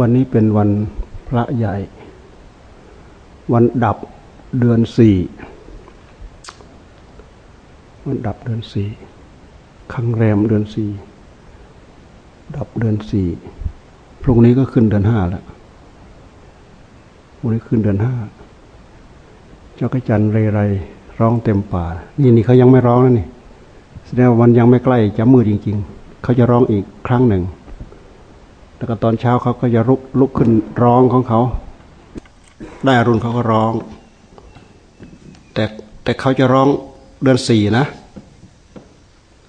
วันนี้เป็นวันพระใหญ่ วันดับเดือนสี่วันดับเดือนสี่ครั้งแรมเดือนสี่ดับเดือนสี่พรุ่งนี้ก็ขึ้นเดือนห้าแล้วพรุ่งนี้ขึ้นเดือนห้าเจ้ากระจันเรไรร้องเต็มป่า นี่นี่เขายังไม่ร้องนะนี่แสดงว่าวันยังไม่ใกล้จะมืดจริง ๆ เขาจะร้องอีกครั้งหนึ่ง แล้วก็ตอนเช้าเขาก็จะลุกลุกขึ้นร้องของเขา ได้อรุณเขาก็ร้อง แต่แต่เขาจะร้องเดือนสี่นะ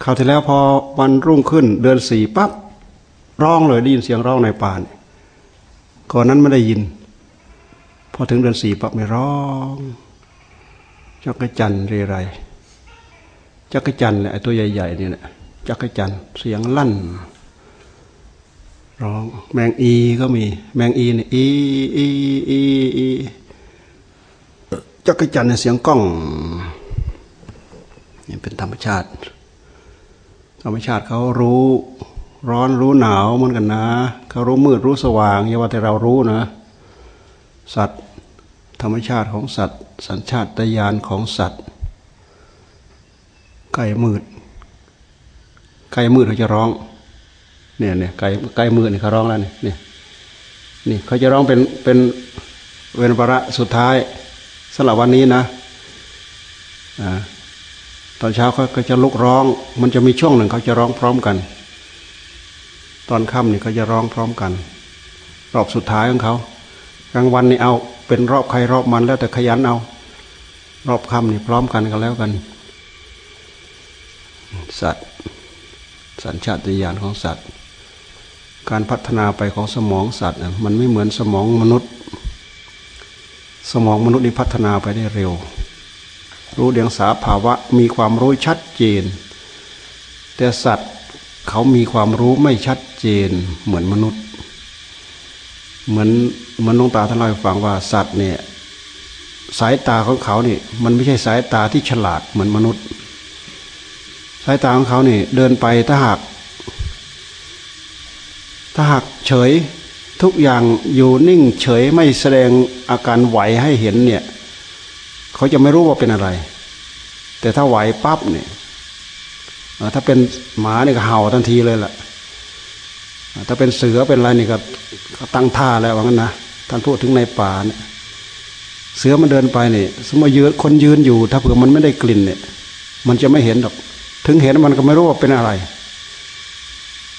คราวที่แล้วพอวันรุ่งขึ้นเดือนสี่ปั๊บร้องเลยได้ยินเสียงร้องในป่านก่อนนั้นไม่ได้ยิน พอถึงเดือนสี่ปั๊บไม่ร้องจักรจันเรไรจักรจันแหละตัวใหญ่ๆนี่แหละจักรจันเสียงลั่น ร้อง แมงอีก็มี แมงอีเนี่ยอีอีอีอีจักรจันเนี่ยเสียงกล้องนี่เป็นธรรมชาติ ธรรมชาติเขารู้ร้อนรู้หนาวเหมือนกันนะเขารู้มืดรู้สว่างอย่าว่าแต่เรารู้นะ สัตว์ ธรรมชาติของสัตว์ สัญชาตญาณของสัตว์ไก่มืดไก่มืดเขาจะร้อง เนี่ยเนี่ยไก่ไก่มืดเนี่ยเขาร้องแล้วเนี่ยเนี่ยนี่เขาจะร้องเป็นเป็นเวนประสุดท้ายสำหรับวันนี้นะอ่าตอนเช้าเขาก็จะลุกร้อง มันจะมีช่วงหนึ่งเขาจะร้องพร้อมกัน ตอนค่ำนี่เขาจะร้องพร้อมกัน รอบสุดท้ายของเขากลางวันนี่เอา เป็นรอบใครรอบมันแล้วแต่ขยันเอา รอบค่ำนี่พร้อมกันกันแล้วกัน สัตว์สัญชาตญาณของสัตว์ การพัฒนาไปของสมองสัตว์มันไม่เหมือนสมองมนุษย์ สมองมนุษย์นี่พัฒนาไปได้เร็ว รู้เดียงสาภาวะมีความรู้ชัดเจน แต่สัตว์เขามีความรู้ไม่ชัดเจนเหมือนมนุษย์ เหมือนเหมือนน้องตาท่านเล่าให้ฟังว่าสัตว์เนี่ยสายตาของเขาเนี่ยมันไม่ใช่สายตาที่ฉลาดเหมือนมนุษย์ สายตาของเขาเนี่ยเดินไปถ้าหาก ถ้าหากเฉยทุกอย่างอยู่นิ่งเฉยไม่แสดงอาการไหวให้เห็นเนี่ย เขาจะไม่รู้ว่าเป็นอะไร แต่ถ้าไหวปั๊บเนี่ยถ้าเป็นหมาเนี่ยก็เห่าทันทีเลยแหละถ้าเป็นเสือเป็นอะไรนี่ก็ตั้งท่าแล้วว่างั้นนะท่านพูดถึงในป่าเนี่ยเสือมันเดินไปเนี่ยสมมติยืนคนยืนอยู่ ถ้าเผื่อมันไม่ได้กลิ่นเนี่ย มันจะไม่เห็นหรอก ถึงเห็นมันก็ไม่รู้ว่าเป็นอะไร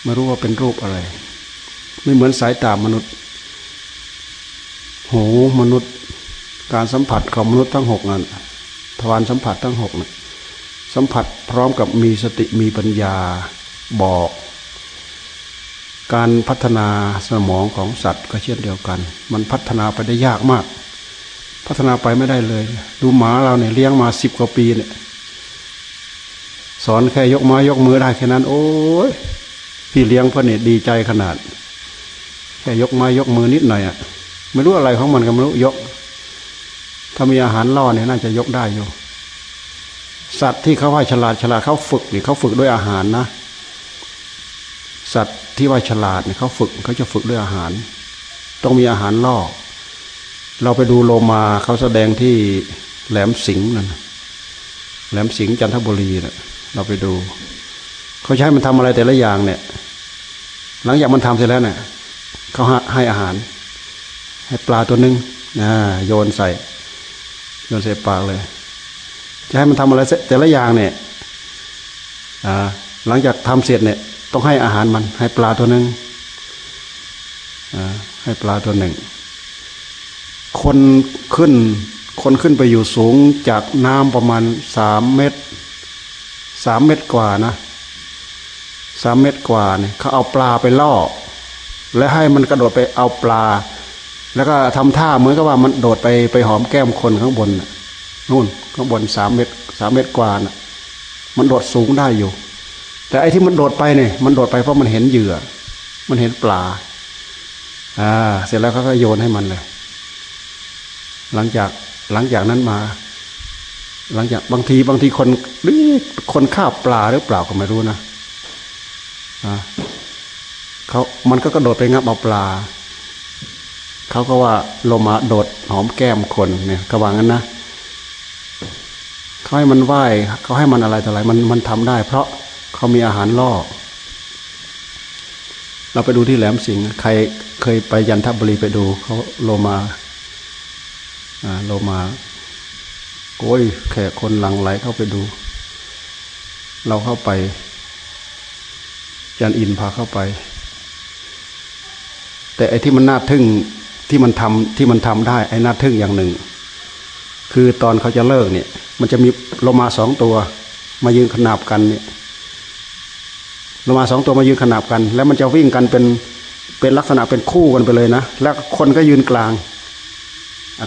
ไม่รู้ว่าเป็นรูปอะไร ไม่เหมือนสายตามนุษย์ หูมนุษย์ การสัมผัสของมนุษย์ทั้งหกนั้นทวารสัมผัสทั้งหกนะสัมผัสพร้อมกับมีสติมีปัญญาบอก การพัฒนาสมองของสัตว์ก็เช่นเดียวกัน มันพัฒนาไปได้ยากมาก พัฒนาไปไม่ได้เลย ดูหมาเราเนี่ยเลี้ยงมาสิบกว่าปีเนี่ยสอนแค่ยกไม้ยกมือได้แค่นั้น โอ้ยพี่เลี้ยงพ่อเนี่ยดีใจขนาด แค่ยกไม้ยกมือนิดหน่อยอะ่ะไม่รู้อะไรของมันก็ไม่รู้ยก ถ้ามีอาหารล่อเนี่ยน่าจะยกได้อยู่ สัตว์ที่เขาว่าฉลาดฉลาดเขาฝึกนี่เขาฝึกด้วยอาหารนะ สัตว์ที่ว่าฉลาดเนี่ยเขาฝึกเขาจะฝึกด้วยอาหาร ต้องมีอาหารล่อ เราไปดูโลมาเขาแสดงที่แหลมสิงห์นั่นแหลมสิงห์จันทบุรีนะ่ยเราไปดู เขาใช้มันทำอะไรแต่ละอย่างเนี่ย หลังจากมันทำเสร็จแล้วเนี่ย เขาให้อาหาร ให้ปลาตัวนึงนะโยนใส่โยนใส่ปากเลย จะให้มันทำอะไรแต่ละอย่างเนี่ยหลังจากทำเสร็จเนี่ย ต้องให้อาหารมัน ให้ปลาตัวหนึ่งให้ปลาตัวหนึ่ง คนขึ้น คนขึ้นไปอยู่สูงจากน้ำประมาณสามเมตรสามเมตรกว่านะสามเมตรกว่าเนี่ยเขาเอาปลาไปล่อ และให้มันกระโดดไปเอาปลา แล้วก็ทำท่าเหมือนกับว่ามันโดดไปไปหอมแก้มคนข้างบนนู่นข้างบนสามเมตรสามเมตรกว่าน่ะ มันโดดสูงได้อยู่ แต่ไอ้ที่มันโดดไปเนี่ยมันโดดไปเพราะมันเห็นเหยื่อ มันเห็นปลา อ่า เสร็จแล้วเขาก็โยนให้มันเลย หลังจากหลังจากนั้นมา หลังจากบางทีบางทีคนหรือคนฆ่าปลาหรือเปล่าก็ไม่รู้นะอ่า เขามันก็กระโดดไปงับเอาปลา เขาก็ว่าโลมาโดดหอมแก้มคนเนี่ยกระวังนั้นนะเขาให้มันไหว้เขาให้มันอะไรต่ออะไรมันมันทำได้ เพราะเขามีอาหารล่อ เราไปดูที่แหลมสิงห์ใครเคยไปยันทบุรีไปดูเขาโลมาอ่าโลมาโอ้ยแขกคนหลังไหลเข้าไปดู เราเข้าไป ยันอินพาเข้าไป แต่ไอ้ที่มันน่าทึ่งที่มันทำที่มันทำได้ไอ้น่าทึ่งอย่างหนึ่ง คือตอนเขาจะเลิกเนี่ย มันจะมีโลมาสองตัว มายืนขนาบกันเนี่ยโลมาสองตัวมายืนขนาบกัน แล้วมันจะวิ่งกันเป็นเป็นลักษณะเป็นคู่กันไปเลยนะ แล้วคนก็ยืนกลาง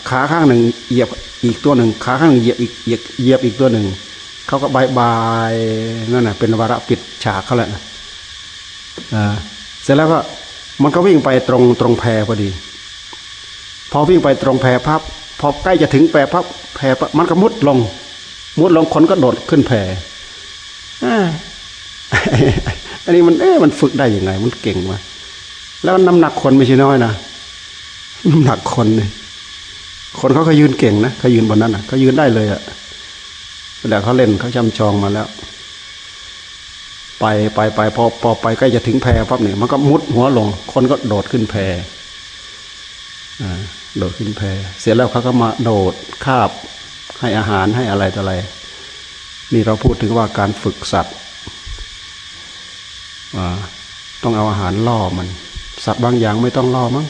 ขาข้างหนึ่งเหยียบอีกตัวหนึ่งขาข้างหนึ่งเหยียบอีกเหยียบอีกตัวหนึ่งเขาก็บายบายนั่นแหะเป็นวาระปิดฉากเขาแหละเสร็จแล้วก็ มันก็วิ่งไปตรงตรงแพพอดี พอวิ่งไปตรงแพพับพอใกล้จะถึงแพพับแพมันก็มุดลง มุดลงคนก็โดดขึ้นแพอันนี้มันเอ๊ะมันฝึกได้ยังไง มันเก่งมาแล้วน้ำหนักคนไม่ใช่น้อยนะน้ำหนักคนเนี่ยคนเขาเขยืนเก่งนะเขายืนบนนั้นอะเขายืนได้เลยอะแต่เขาเล่นเขาจำจองมาแล้ว ไปไปไปพอพอไปใกล้จะถึงแพปั๊บเนี่ยมันก็มุดหัวลง คนก็โดดขึ้นแพอ่าโดดขึ้นแพเสร็จแล้วเขาก็มาโดดคาบให้อาหารให้อะไรต่ออะไร นี่เราพูดถึงว่าการฝึกสัตว์ต้องเอาอาหารล่อมัน สัตว์บางอย่างไม่ต้องล่อมั้ง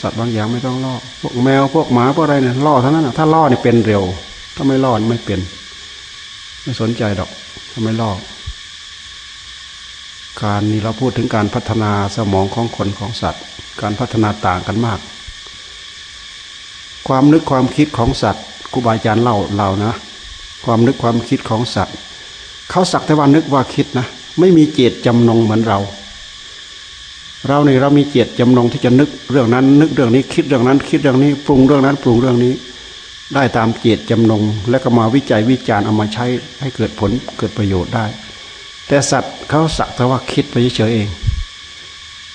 สัตว์บางอย่างไม่ต้องล่อพวกแมวพวกหมาพวกอะไรเนี่ยล่อเท่านั้นนะถ้าล่อเนี่ยเป็นเร็ว ถ้าไม่ล่อไม่เป็น ไม่สนใจดอกถ้าไม่ล่อ การนี้เราพูดถึงการพัฒนาสมองของคนของสัตว์ การพัฒนาต่างกันมาก ความนึกความคิดของสัตว์ครูบาอาจารย์เล่าเรานะ ความนึกความคิดของสัตว์เขาสักแต่ว่านึกว่าคิดนะ ไม่มีเจตจำนงเหมือนเรา เราเนี่ยเรามีเจตจำนงที่จะนึกเรื่องนั้น นึกเรื่องนี้คิดเรื่องนั้น คิดเรื่องนี้ปรุงเรื่องนั้น ปรุงเรื่องนี้ ได้ตามเจตจำนง แล้วก็มาวิจัยวิจารณ์เอามาใช้ให้เกิดผลเกิดประโยชน์ได้ แต่สัตว์เขาสักแต่ว่าคิดไปเฉยเอง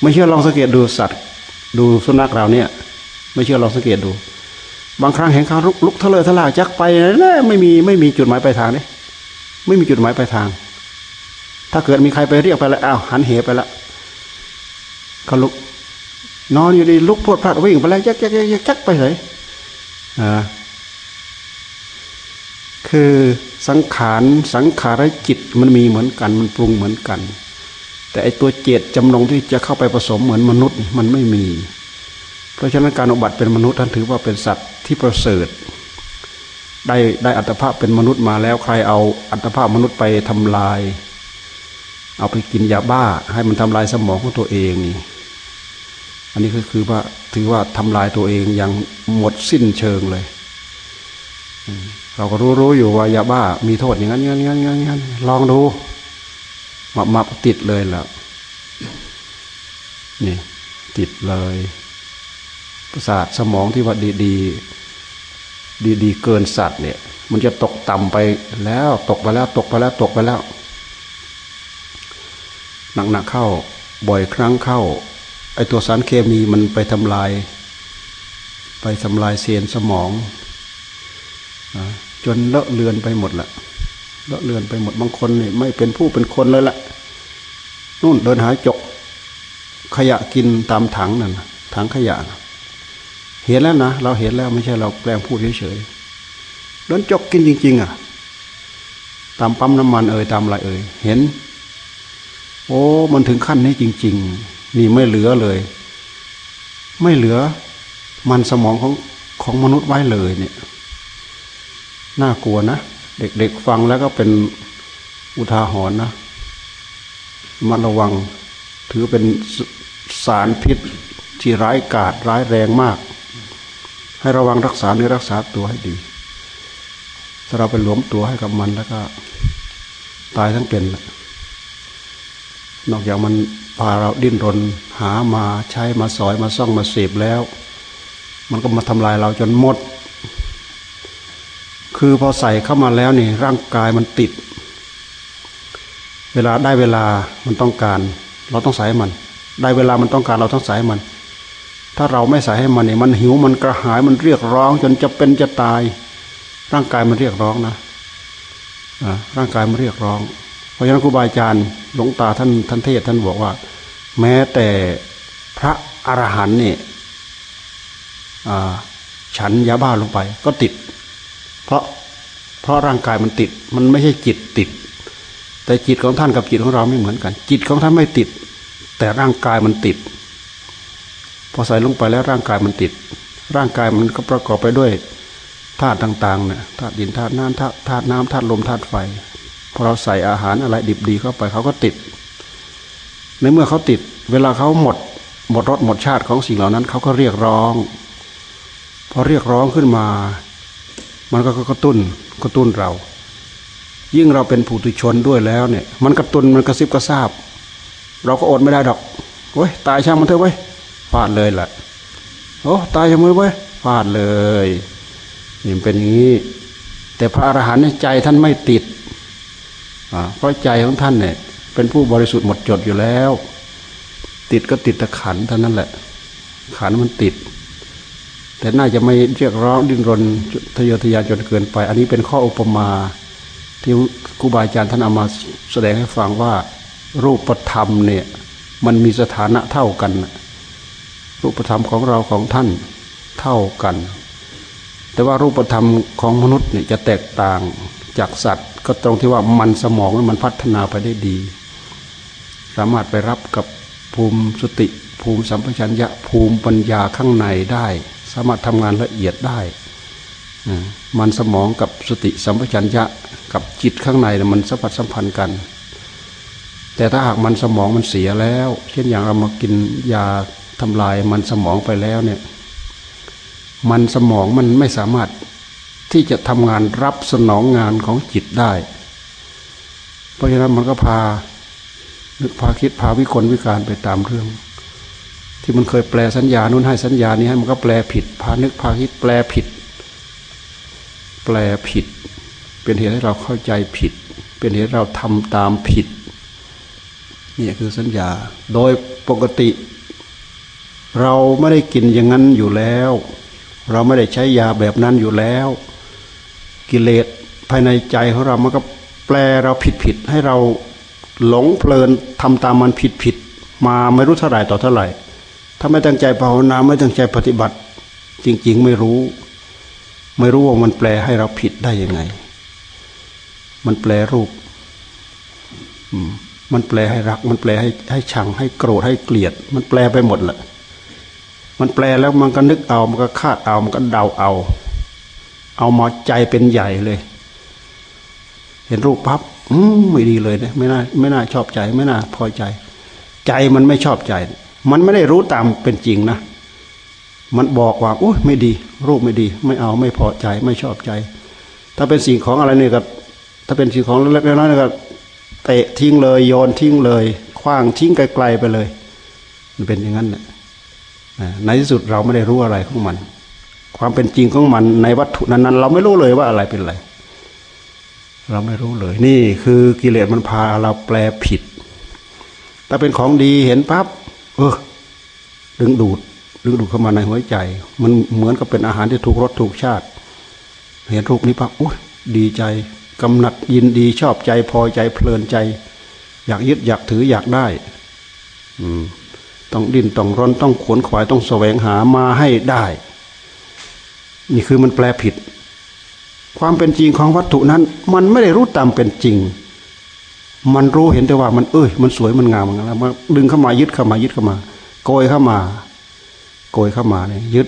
ไม่เชื่อลองสังเกตดูสัตว์ดูสุนัขเราเนี่ย ไม่เชื่อลองสังเกตดู บางครั้งเห็นเขาลุกลุกทะเลทะลาจักไปนะไม่มีไม่มีจุดหมายปลายทางนี่ไม่มีจุดหมายปลายทาง ถ้าเกิดมีใครไปเรียกไปแล้วอ้าวหันเหไปล้วเขาลุกนอนอยู่ดีลุกพวดพลาดวิ่งไปแล้วยักยักยักยักไปเลยอ่า คือสังขารสังขารจิตมันมีเหมือนกันมันปรุงเหมือนกัน แต่ไอตัวเจตจำลงที่จะเข้าไปผสมเหมือนมนุษย์มันไม่มี เพราะฉะนั้นการอุบัติเป็นมนุษย์ท่านถือว่าเป็นสัตว์ที่ประเสริฐ ได้ได้อัตภาพเป็นมนุษย์มาแล้วใครเอาอัตภาพมนุษย์ไปทำลาย เอาไปกินยาบ้าให้มันทำลายสมองของตัวเองนี่อันนี้ก็คือว่าถือว่าทำลายตัวเองอย่างหมดสิ้นเชิงเลย เราก็รู้รู้อยู่ว่ายาบ้า มีโทษอย่างนั้นงั้นงั้นงั้นงั้นลองดูมามาติดเลยแล้วนี่ ติดเลย ประสาทสมองที่ว่าดีดีดีดีเกินสัตว์เนี่ย มันจะตกต่ำไปแล้ว ตกไปแล้ว ตกไปแล้ว ตกไปแล้วหนักๆเข้า บ่อยครั้งเข้า ไอตัวสารเคมีมันไปทำลาย ไปทำลายเซลล์สมอง จนเลอะเลือนไปหมดละเลอะเลือนไปหมดบางคนนี่ไม่เป็นผู้เป็นคนเลยละนู่นเดินหาจก ขยะกินตามถังนั่นถังขยะเห็นแล้วนะเราเห็นแล้วไม่ใช่เราแกล้งพูดเฉยๆเดินจกกินจริง ๆ อะ ตามปั๊มน้ำมันเอ่ยตามอะไรเอ่ยเห็น โอ้มันถึงขั้นนี้จริง ๆ นี่ไม่เหลือเลย ไม่เหลือ มันสมองของของมนุษย์ไว้เลยเนี่ย น่ากลัวนะ เด็กๆฟังแล้วก็เป็นอุทาหรณ์นะมาระวังถือเป็นสารพิษที่ร้ายกาจร้ายแรงมาก ให้ระวังรักษาเนื้อรักษาตัวให้ดีถ้าเราไปหลวมตัวให้กับมันแล้วก็ ตายทั้งเป็นนอกจากมันพาเราดิ้นรนหามาใช้มาสอยมาซ่องมาเสพแล้ว มันก็มาทำลายเราจนหมด คือพอใส่เข้ามาแล้วนี่ร่างกายมันติด เวลาได้เวลามันต้องการ เราต้องใส่มัน ได้เวลามันต้องการเราต้องใส่มันถถ้าเราไม่ใส่ให้มันเนี่ยมันหิวมันกระหายมันเรียกร้องจนจะเป็นจะตาย ร่างกายมันเรียกร้องนะร่างกายมันเรียกร้อง เพราะฉะนั้นครูบาอาจารย์หลวงตาท่านท่านเทศท่านบอกว่า แม้แต่พระอรหันต์เนี่ยฉันยาบ้าลงไปก็ติด เพราะเพราะร่างกายมันติด มันไม่ใช่จิตติด แต่จิตของท่านกับจิตของเราไม่เหมือนกัน จิตของท่านไม่ติด แต่ร่างกายมันติด พอใส่ลงไปแล้วร่างกายมันติด ร่างกายมันก็ประกอบไปด้วยธาตุต่างๆเนี่ยธาตุดินธาตุน้ำธาตุธาตุน้ำธาตุลมธาตุไฟพอเราใส่อาหารอะไรดิบดีเข้าไปเขาก็ติด ในเมื่อเขาติด เวลาเขาหมด หมดรสหมดชาติของสิ่งเหล่านั้นเขาก็เรียกร้อง พอเรียกร้องขึ้นมา มันก็กระตุ้นกระตุ้นเรา ยิ่งเราเป็นผู้ตุชนด้วยแล้วเนี่ย มันกระตุ้นมันกระซิบกระซาบ เราก็อดไม่ได้ดอกเว้ยตายช่างมันเถอะเว้ยฟาดเลยแหละโอ้ตายช่างมันเว้ยฟาดเลยนี่เป็นอย่างนี้ แต่พระอรหันต์ใจท่านไม่ติดเพราะใจของท่านเนี่ย เป็นผู้บริสุทธิ์หมดจดอยู่แล้ว ติดก็ติดตะขันเท่านั้นแหละ ขันมันติด แต่น่าจะไม่เรียกร้องดิ้นรนทะเยอทะยานจนเกินไป อันนี้เป็นข้ออุปมาที่ครูบาอาจารย์ท่านเอามาแสดงให้ฟังว่า รูปธรรมเนี่ยมันมีสถานะเท่ากัน รูปธรรมของเราของท่านเท่ากัน แต่ว่ารูปธรรมของมนุษย์เนี่ยจะแตกต่างจากสัตว์ ก็ตรงที่ว่ามันสมองมันพัฒนาไปได้ดี สามารถไปรับกับภูมิสติภูมิสัมปชัญญะภูมิปัญญาข้างในได้ สามารถทำงานละเอียดได้ มันสมองกับสติสัมปชัญญะกับจิตข้างในมันสัมผัสสัมพันธ์กัน แต่ถ้าหากมันสมองมันเสียแล้ว เช่นอย่างเรามากินยาทำลายมันสมองไปแล้วเนี่ย มันสมองมันไม่สามารถที่จะทำงานรับสนองงานของจิตได้ เพราะฉะนั้นมันก็พานึกพาคิดพาวิคนวิการไปตามเรื่อง ที่มันเคยแปลสัญญานู้นให้สัญญานี้ให้มันก็แปลผิด พานึกพาคิดแปลผิด แปลผิด เป็นเหตุให้เราเข้าใจผิด เป็นเหตุเราทำตามผิดนี่คือสัญญา โดยปกติ เราไม่ได้กินอย่างนั้นอยู่แล้ว เราไม่ได้ใช้ยาแบบนั้นอยู่แล้ว กิเลสภายในใจของเรามันก็แปลเราผิดผิดให้เราหลงเพลินทำตามมันผิดผิดมาไม่รู้เท่าไหร่ต่อเท่าไหร่ ถ้าไม่ตั้งใจภาวนาไม่ตั้งใจปฏิบัติ จริง ๆ ไม่รู้ ไม่รู้ว่ามันแปลให้เราผิดได้ยังไง มันแปลรูปมันแปลให้รัก มันแปลให้ให้ชังให้โกรธให้เกลียด มันแปลไปหมดแหละมันแปลแล้วมันก็นึกเอามันก็คาดเอามันก็เดาเอา เอามาใจเป็นใหญ่เลย เห็นรูปปั๊บอืมไม่ดีเลยนะไม่น่าไม่น่าชอบใจ ไม่น่าพอใจ ใจมันไม่ชอบใจ มันไม่ได้รู้ตามเป็นจริงนะ มันบอกว่าโอ้ยไม่ดี รูปไม่ดี ไม่เอาไม่พอใจไม่ชอบใจ ถ้าเป็นสิ่งของอะไรเนี่ยก็ถ้าเป็นสิ่งของเล็กๆน้อยๆก็เตะทิ้งเลยโยนทิ้งเลยคว้างทิ้งไกลๆไปเลย มันเป็นอย่างนั้นแหละในที่สุดเราไม่ได้รู้อะไรของมัน ความเป็นจริงของมันในวัตถุนั้นๆ เราไม่รู้เลยว่าอะไรเป็นอะไร เราไม่รู้เลย นี่คือกิเลสมันพาเราแปลผิด ถ้าเป็นของดีเห็นปั๊บ เออดึงดูดดึงดูดเข้ามาในหัวใจ มันเหมือนกับเป็นอาหารที่ถูกรสถูกชาติ เห็นรูปนี้ปั๊บอุ้ยดีใจกำหนัดยินดีชอบใจพอใจเพลินใจ อยากยึดอยากถืออยากได้ อืม ต้องดิ้นต้องร้อนต้องขวนขวายต้องแสวงหามาให้ได้ นี่คือมันแปลผิด ความเป็นจริงของวัตถุนั้น มันไม่ได้รู้ตามเป็นจริง มันรู้เห็นแต่ว่ามันเอ้ย มันสวยมันงามมันแล้วมาดึงเข้ามายึดเข้ามายึดเข้ามา โกยเข้ามา โกยเข้ามาเนี่ยยึด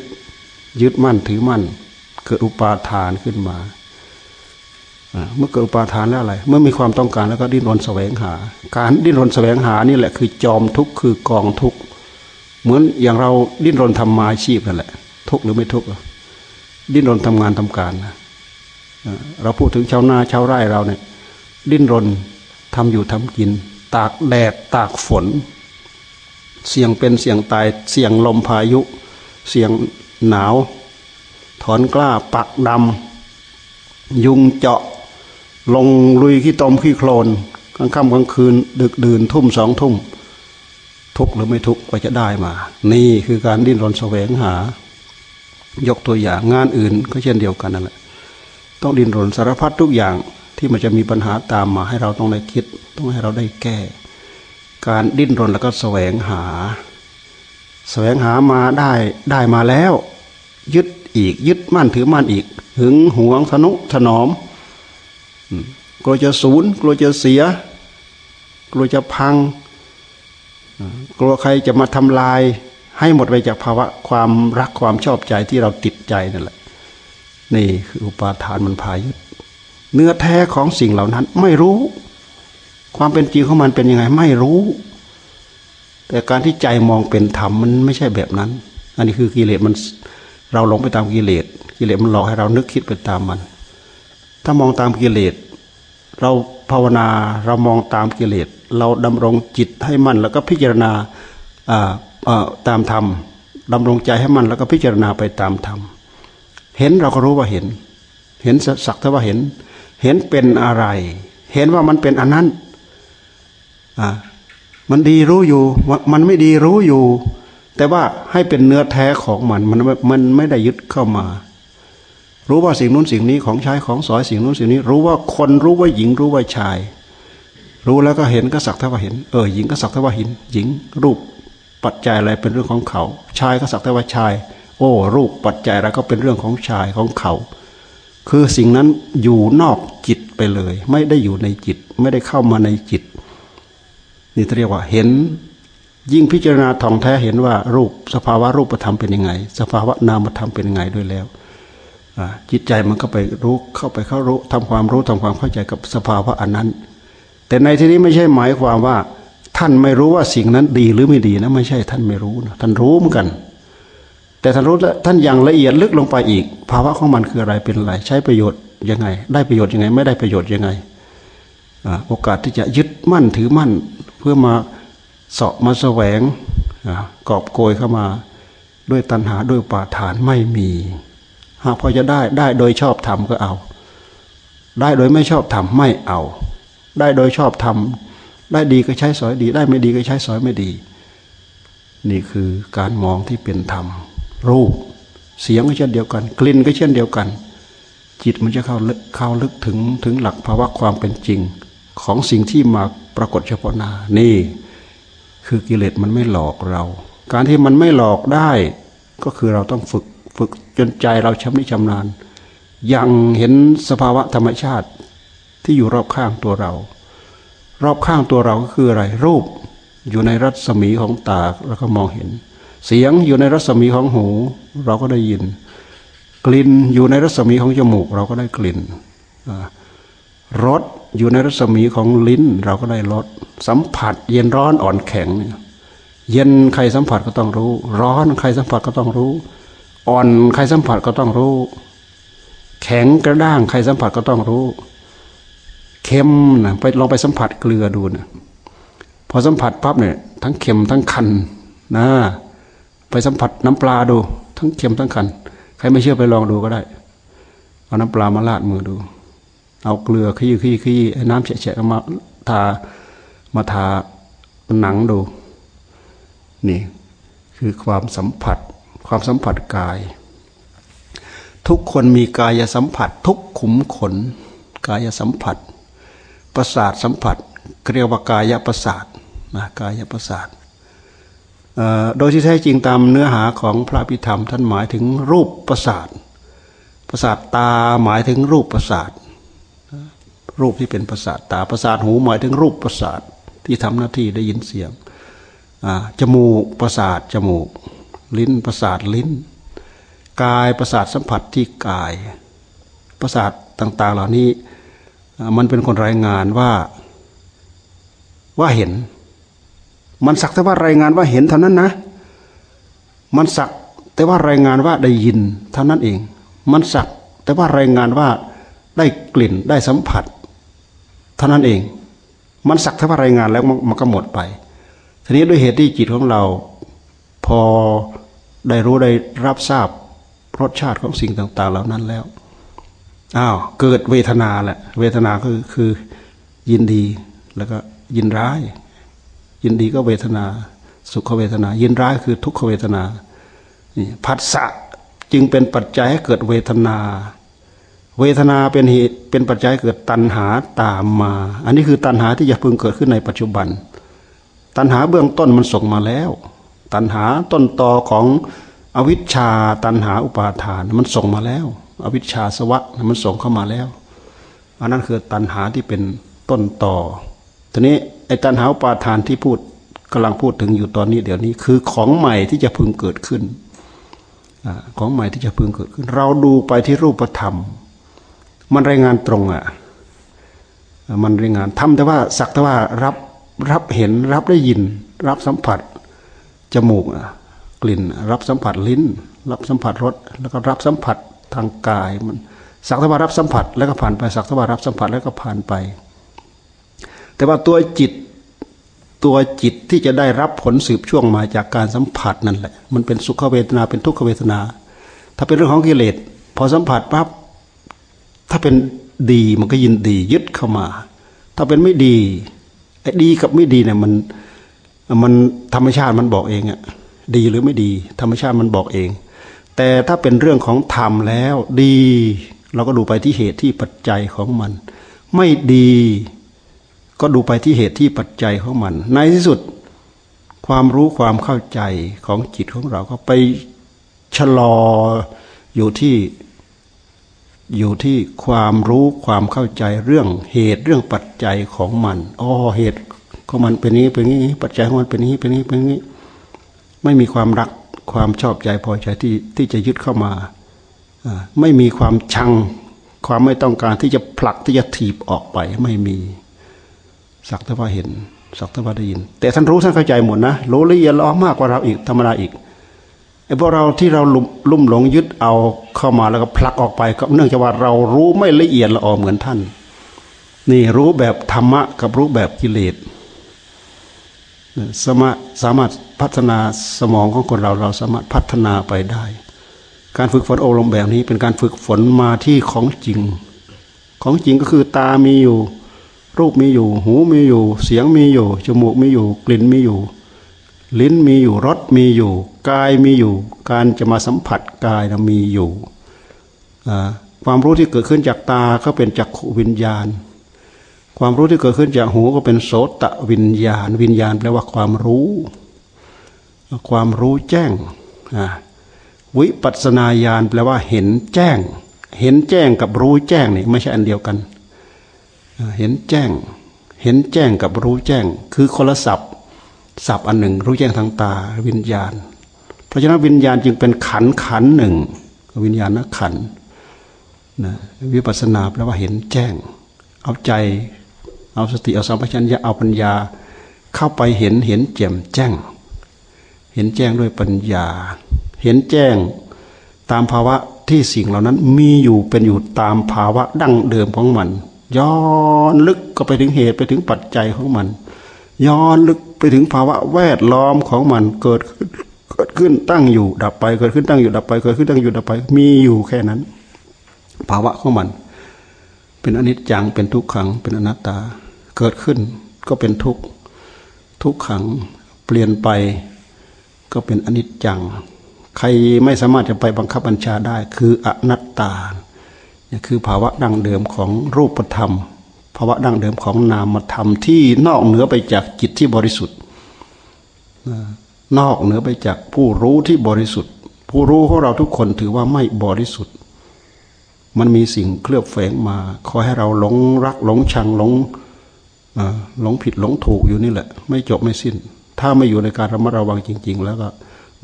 ยึดมั่นถือมั่น เกิดอุปาทานขึ้นมาเมื่อเกิดอุปาทานแล้วอะไร เมื่อมีความต้องการแล้วก็ดิ้นรนแสวงหา การดิ้นรนแสวงหานี่แหละคือจอมทุกข์คือกองทุกข์เหมือนอย่างเราดิ้นรนทำมาอาชีพนั่นแหละ ทุกข์หรือไม่ทุกข์ดิ้นรนทำงานทำการนะเราพูดถึงชาวนาชาวไร่เราเนี่ย ดิ้นรน ทำอยู่ทำกิน ตากแดดตากฝน เสี่ยงเป็นเสี่ยงตาย เสี่ยงลมพายุ เสี่ยงหนาว ถอนกล้าปักดำยุงเจาะ ลงลุยขี้ตมขี้โคลนกลางค่ำกลางคืน ดึกดื่นทุ่มสองทุ่ม ทุกหรือไม่ทุกก็จะได้มา นี่คือการดิ้นรนแสวงหา ยกตัวอย่างงานอื่นก็เช่นเดียวกันนั่นแหละต้องดิ้นรนสารพัดทุกอย่าง ที่มันจะมีปัญหาตามมาให้เราต้องได้คิด ต้องให้เราได้แก้ การดิ้นรนแล้วก็แสวงหา แสวงหามาได้ได้มาแล้ว ยึดอีกยึดมั่นถือมั่นอีก หึงหวงทนุถนอมกลัวจะสูญกลัวจะเสีย กลัวจะพัง กลัวใครจะมาทำลาย ให้หมดไปจากภาวะความรักความชอบใจที่เราติดใจนั่นแหละ นี่คืออุปาทานมันพายุด เนื้อแท้ของสิ่งเหล่านั้น ไม่รู้ ความเป็นจริงของมันเป็นยังไง ไม่รู้ แต่การที่ใจมองเป็นธรรมมันไม่ใช่แบบนั้น อันนี้คือกิเลสมันเราหลงไปตามกิเลสกิเลสมันหลอกให้เรานึกคิดไปตามมัน ถ้ามองตามกิเลสเราภาวนาเรามองตามกิเลสเราดำรงจิตให้มันแล้วก็พิจารณาตามธรรมดำรงใจให้มันแล้วก็พิจารณาไปตามธรรมเห็นเราก็รู้ว่าเห็น เห็นสักแต่ว่าเห็น เห็นเป็นอะไร เห็นว่ามันเป็นอันนั้นอ่ามันดีรู้อยู่ มันไม่ดีรู้อยู่ แต่ว่าให้เป็นเนื้อแท้ของมัน มันมันไม่ได้ยึดเข้ามา รู้ว่าสิ่งนู้นสิ่งนี้ของใช้ของสอยสิ่งนู้นสิ่งนี้ รู้ว่าคนรู้ว่าหญิงรู้ว่าชาย รู้แล้วก็เห็นก็สักเท่าว่าเห็น เออหญิงก็สักเท่าว่าเห็น หญิง รูปปัจจัยอะไรเป็นเรื่องของเขา ชายก็สักเท่าว่าชาย โอ้ รูปปัจจัยอะไรก็เป็นเรื่องของชายของเขา คือสิ่งนั้นอยู่นอกจิตไปเลย ไม่ได้อยู่ในจิต ไม่ได้เข้ามาในจิต นี่เรียกว่าเห็น ยิ่งพิจารณาท่องแท้เห็นว่ารูปสภาวะรูปธรรมเป็นยังไง สภาวะนามธรรมเป็นยังไงด้วยแล้วจิตใจมันก็ไปรู้เข้าไปเข้ารู้ทำความรู้ทำความเข้าใจกับสภาวะอันนั้น แต่ในที่นี้ไม่ใช่หมายความว่า ท่านไม่รู้ว่าสิ่งนั้นดีหรือไม่ดีนะไม่ใช่ท่านไม่รู้นะท่านรู้เหมือนกัน แต่ท่านรู้แล้วท่านยังละเอียดลึกลงไปอีก ภาวะของมันคืออะไรเป็นอะไร ใช้ประโยชน์ยังไง ได้ประโยชน์ยังไง ไม่ได้ประโยชน์ยังไงโอกาสที่จะยึดมั่นถือมั่น เพื่อมาเสาะมาแสวงกอบโกยเข้ามา ด้วยตัณหาด้วยปาฐานไม่มี หากพอจะได้ได้โดยชอบทำก็เอา ได้โดยไม่ชอบทำไม่เอา ได้โดยชอบทำได้ดีก็ใช้สอยดี ได้ไม่ดีก็ใช้สอยไม่ดี นี่คือการมองที่เป็นธรรม รูป เสียงก็เช่นเดียวกัน กลิ่นก็เช่นเดียวกัน จิตมันจะเข้าลึกเข้าลึกถึงถึงหลักภาวะความเป็นจริง ของสิ่งที่มาปรากฏเฉพาะหน้านี่ คือกิเลสมันไม่หลอกเรา การที่มันไม่หลอกได้ก็คือเราต้องฝึกฝึกจนใจเราชำนิชำนาญยังเห็นสภาวะธรรมชาติที่อยู่รอบข้างตัวเรา รอบข้างตัวเราก็คืออะไรรูปอยู่ในรัศมีของตาเราก็มองเห็น เสียงอยู่ในรัศมีของหู เราก็ได้ยิน กลิ่นอยู่ในรัศมีของจมูก เราก็ได้กลิ่นรสอยู่ในรัศมีของลิ้น เราก็ได้รสสัมผัส เย็นร้อนอ่อนแข็ง เย็นใครสัมผัสก็ต้องรู้ ร้อนใครสัมผัสก็ต้องรู้ อ่อนใครสัมผัสก็ต้องรู้ แข็งกระด้างใครสัมผัสก็ต้องรู้เค็มนะไปลองไปสัมผัสเกลือดูนะพอสัมผัสปั๊บเนี่ย ทั้งเค็มทั้งคันนะ ไปสัมผัสน้ำปลาดู ทั้งเค็มทั้งคันใครไม่เชื่อไปลองดูก็ได้ เอาน้ำปลามาลาดมือดู เอาเกลือขี้ขี้ขี้น้ำแฉะๆมาทามาทาหนังดู นี่คือความสัมผัส ความสัมผัสกาย ทุกคนมีกายสัมผัส ทุกขุมขน กายสัมผัสประสาทสัมผัสเรียกว่ากายประสาทนะกายประสาท โดยที่แท้จริงตามเนื้อหาของพระพิธรรมท่านหมายถึงรูปประสาทประสาทตาหมายถึงรูปประสาทรูปที่เป็นประสาทตาประสาทหูหมายถึงรูปประสาทที่ทำหน้าที่ได้ยินเสียงจมูกประสาทจมูก ลิ้นประสาทลิ้น กายประสาทสัมผัสที่กาย ประสาทต่าง ๆ เหล่านี้มันเป็นคนรายงานว่าว่าเห็น มันสักแต่ว่ารายงานว่าเห็นเท่านั้นนะ มันสักแต่ว่ารายงานว่าได้ยินเท่านั้นเอง มันสักแต่ว่ารายงานว่าได้กลิ่นได้สัมผัส เท่านั้นเอง มันสักแต่ว่ารายงานแล้วมันก็หมดไปทีนี้ด้วยเหตุที่จิตของเรา พอได้รู้ได้รับทราบรสชาติของสิ่งต่าง ๆ เหล่านั้นแล้วอ้าวเกิดเวทนาแหละ เวทนาคือคือยินดีแล้วก็ยินร้าย ยินดีก็เวทนา สุขเวทนา ยินร้ายคือทุกขเวทนานี่ผัสสะจึงเป็นปัจจัยให้เกิดเวทนา เวทนาเป็นเหตุเป็นปัจจัยเกิดตัณหาตามมา อันนี้คือตัณหาที่จะพึงเกิดขึ้นในปัจจุบัน ตัณหาเบื้องต้นมันส่งมาแล้ว ตัณหาต้นตอของอวิชชาตัณหาอุปาทานมันส่งมาแล้ว อวิชชาสวะมันส่งเข้ามาแล้ว อันนั้นคือตัณหาที่เป็นต้นต่อทีนี้ ไอ้ตัณหาปาทานที่พูดกำลังพูดถึงอยู่ตอนนี้เดี๋ยวนี้ คือของใหม่ที่จะพึงเกิดขึ้นของใหม่ที่จะพึงเกิดขึ้น เราดูไปที่รูปธรรม มันรายงานตรงอะมันรายงานทำแต่ว่าสักแต่ว่ารับรับเห็นรับได้ยิน รับสัมผัสจมูกกลิ่น รับสัมผัสลิ้น รับสัมผัสรสแล้วก็รับสัมผัสทางกายมันสักแต่ว่ารับสัมผัสแล้วก็ผ่านไปสักแต่ว่ารับสัมผัสแล้วก็ผ่านไป แต่ว่าตัวจิตตัวจิตที่จะได้รับผลสืบช่วงมาจากการสัมผัสนั่นแหละ มันเป็นสุขเวทนาเป็นทุกขเวทนา ถ้าเป็นเรื่องของกิเลสพอสัมผัสปั๊บถ้าเป็นดีมันก็ยินดียึดเข้ามา ถ้าเป็นไม่ดีไอ้ดีกับไม่ดีเนี่ยมันมันธรรมชาติมันบอกเองอะดีหรือไม่ดี ธรรมชาติมันบอกเอง แต่ถ้าเป็นเรื่องของธรรมแล้วดี เราก็ดูไปที่เหตุที่ปัจจัยของมัน ไม่ดี ก็ดูไปที่เหตุที่ปัจจัยของมัน ในที่สุดความรู้ความเข้าใจของจิตของเราก็ไปชะลออยู่ที่อยู่ที่ความรู้ความเข้าใจเรื่องเหตุเรื่องปัจจัยของมันอ๋อเหตุของมันเป็นนี้เป็นนี้ปัจจัยของมันเป็นนี้เป็นนี้เป็นนี้ ไม่มีความรักความชอบใจพอใจที่ที่จะยึดเข้ามาไม่มีความชัง ความไม่ต้องการที่จะผลักที่จะถีบออกไปไม่มี สักแต่ว่าเห็น สักแต่ว่าได้ยิน แต่ท่านรู้ท่านเข้าใจหมดนะรู้ละเอียดละออมากกว่าเราอีกธรรมดาอีกไอ้พวกเราที่เราลุ่มหลงยึดเอาเข้ามาแล้วก็ผลักออกไปก็เนื่องจากว่าเรารู้ไม่ละเอียดละออเหมือนท่าน นี่รู้แบบธรรมะกับรู้แบบกิเลสสามารถสามารถพัฒนาสมองของคนเราเราสามารถพัฒนาไปได้ การฝึกฝนอบรมแบบนี้เป็นการฝึกฝนมาที่ของจริง ของจริงก็คือตามีอยู่ รูปมีอยู่ หูมีอยู่ เสียงมีอยู่ จมูกมีอยู่ กลิ่นมีอยู่ ลิ้นมีอยู่ รสมีอยู่ กายมีอยู่ การจะมาสัมผัสกายนะมีอยู่ความรู้ที่เกิดขึ้นจากตาก็เป็นจักขวิญญาณ ความรู้ที่เกิดขึ้นจากหูก็เป็นโสตวิญญาณ วิญญาณแปลว่าความรู้ ความรู้แจ้ง วิปัสนาญาณแปลว่าเห็นแจ้ง เห็นแจ้งกับรู้แจ้งนี่ไม่ใช่อันเดียวกัน เห็นแจ้ง เห็นแจ้งกับรู้แจ้ง คือคนละศัพท์ศัพท์อันหนึ่ง รู้แจ้งทางตาวิญญาณ เพราะฉะนั้นวิญญาณจึงเป็นขันขันหนึ่งวิญญาณนขันนะวิปัสสนาแปลว่าเห็นแจ้ง เอาใจ เอาสติเอาสัมปชัญญะเอาปัญญา เข้าไปเห็นเห็นแจ่มแจ้ง เห็นแจ้งด้วยปัญญา เห็นแจ้งตามภาวะที่สิ่งเหล่านั้นมีอยู่เป็นอยู่ตามภาวะดั้งเดิมของมัน ย้อนลึกก็ไปถึงเหตุไปถึงปัจจัยของมัน ย้อนลึกไปถึงภาวะแวดล้อมของมันเกิดเกิดขึ้นตั้งอยู่ดับไปเกิดขึ้นตั้งอยู่ดับไปเกิดขึ้นตั้งอยู่ดับไป มีอยู่แค่นั้น ภาวะของมัน เป็นอนิจจังเป็นทุกขังเป็นอนัตตา เกิดขึ้นก็เป็นทุกทุกขังเปลี่ยนไปก็เป็นอนิจจัง ใครไม่สามารถจะไปบังคับบัญชาได้ คืออนัตตา นี่คือภาวะดั้งเดิมของรูปธรรม ภาวะดั้งเดิมของนามธรรมที่นอกเหนือไปจากจิตที่บริสุทธิ์นอกเหนือไปจากผู้รู้ที่บริสุทธิ์ ผู้รู้ของเราทุกคนถือว่าไม่บริสุทธิ์ มันมีสิ่งเคลือบแฝงมาขอให้เราหลงรักหลงชังหลงหลงผิดหลงถูกอยู่นี่แหละ ไม่จบไม่สิ้น ถ้าไม่อยู่ในการระมัดระวังจริง ๆ แล้วก็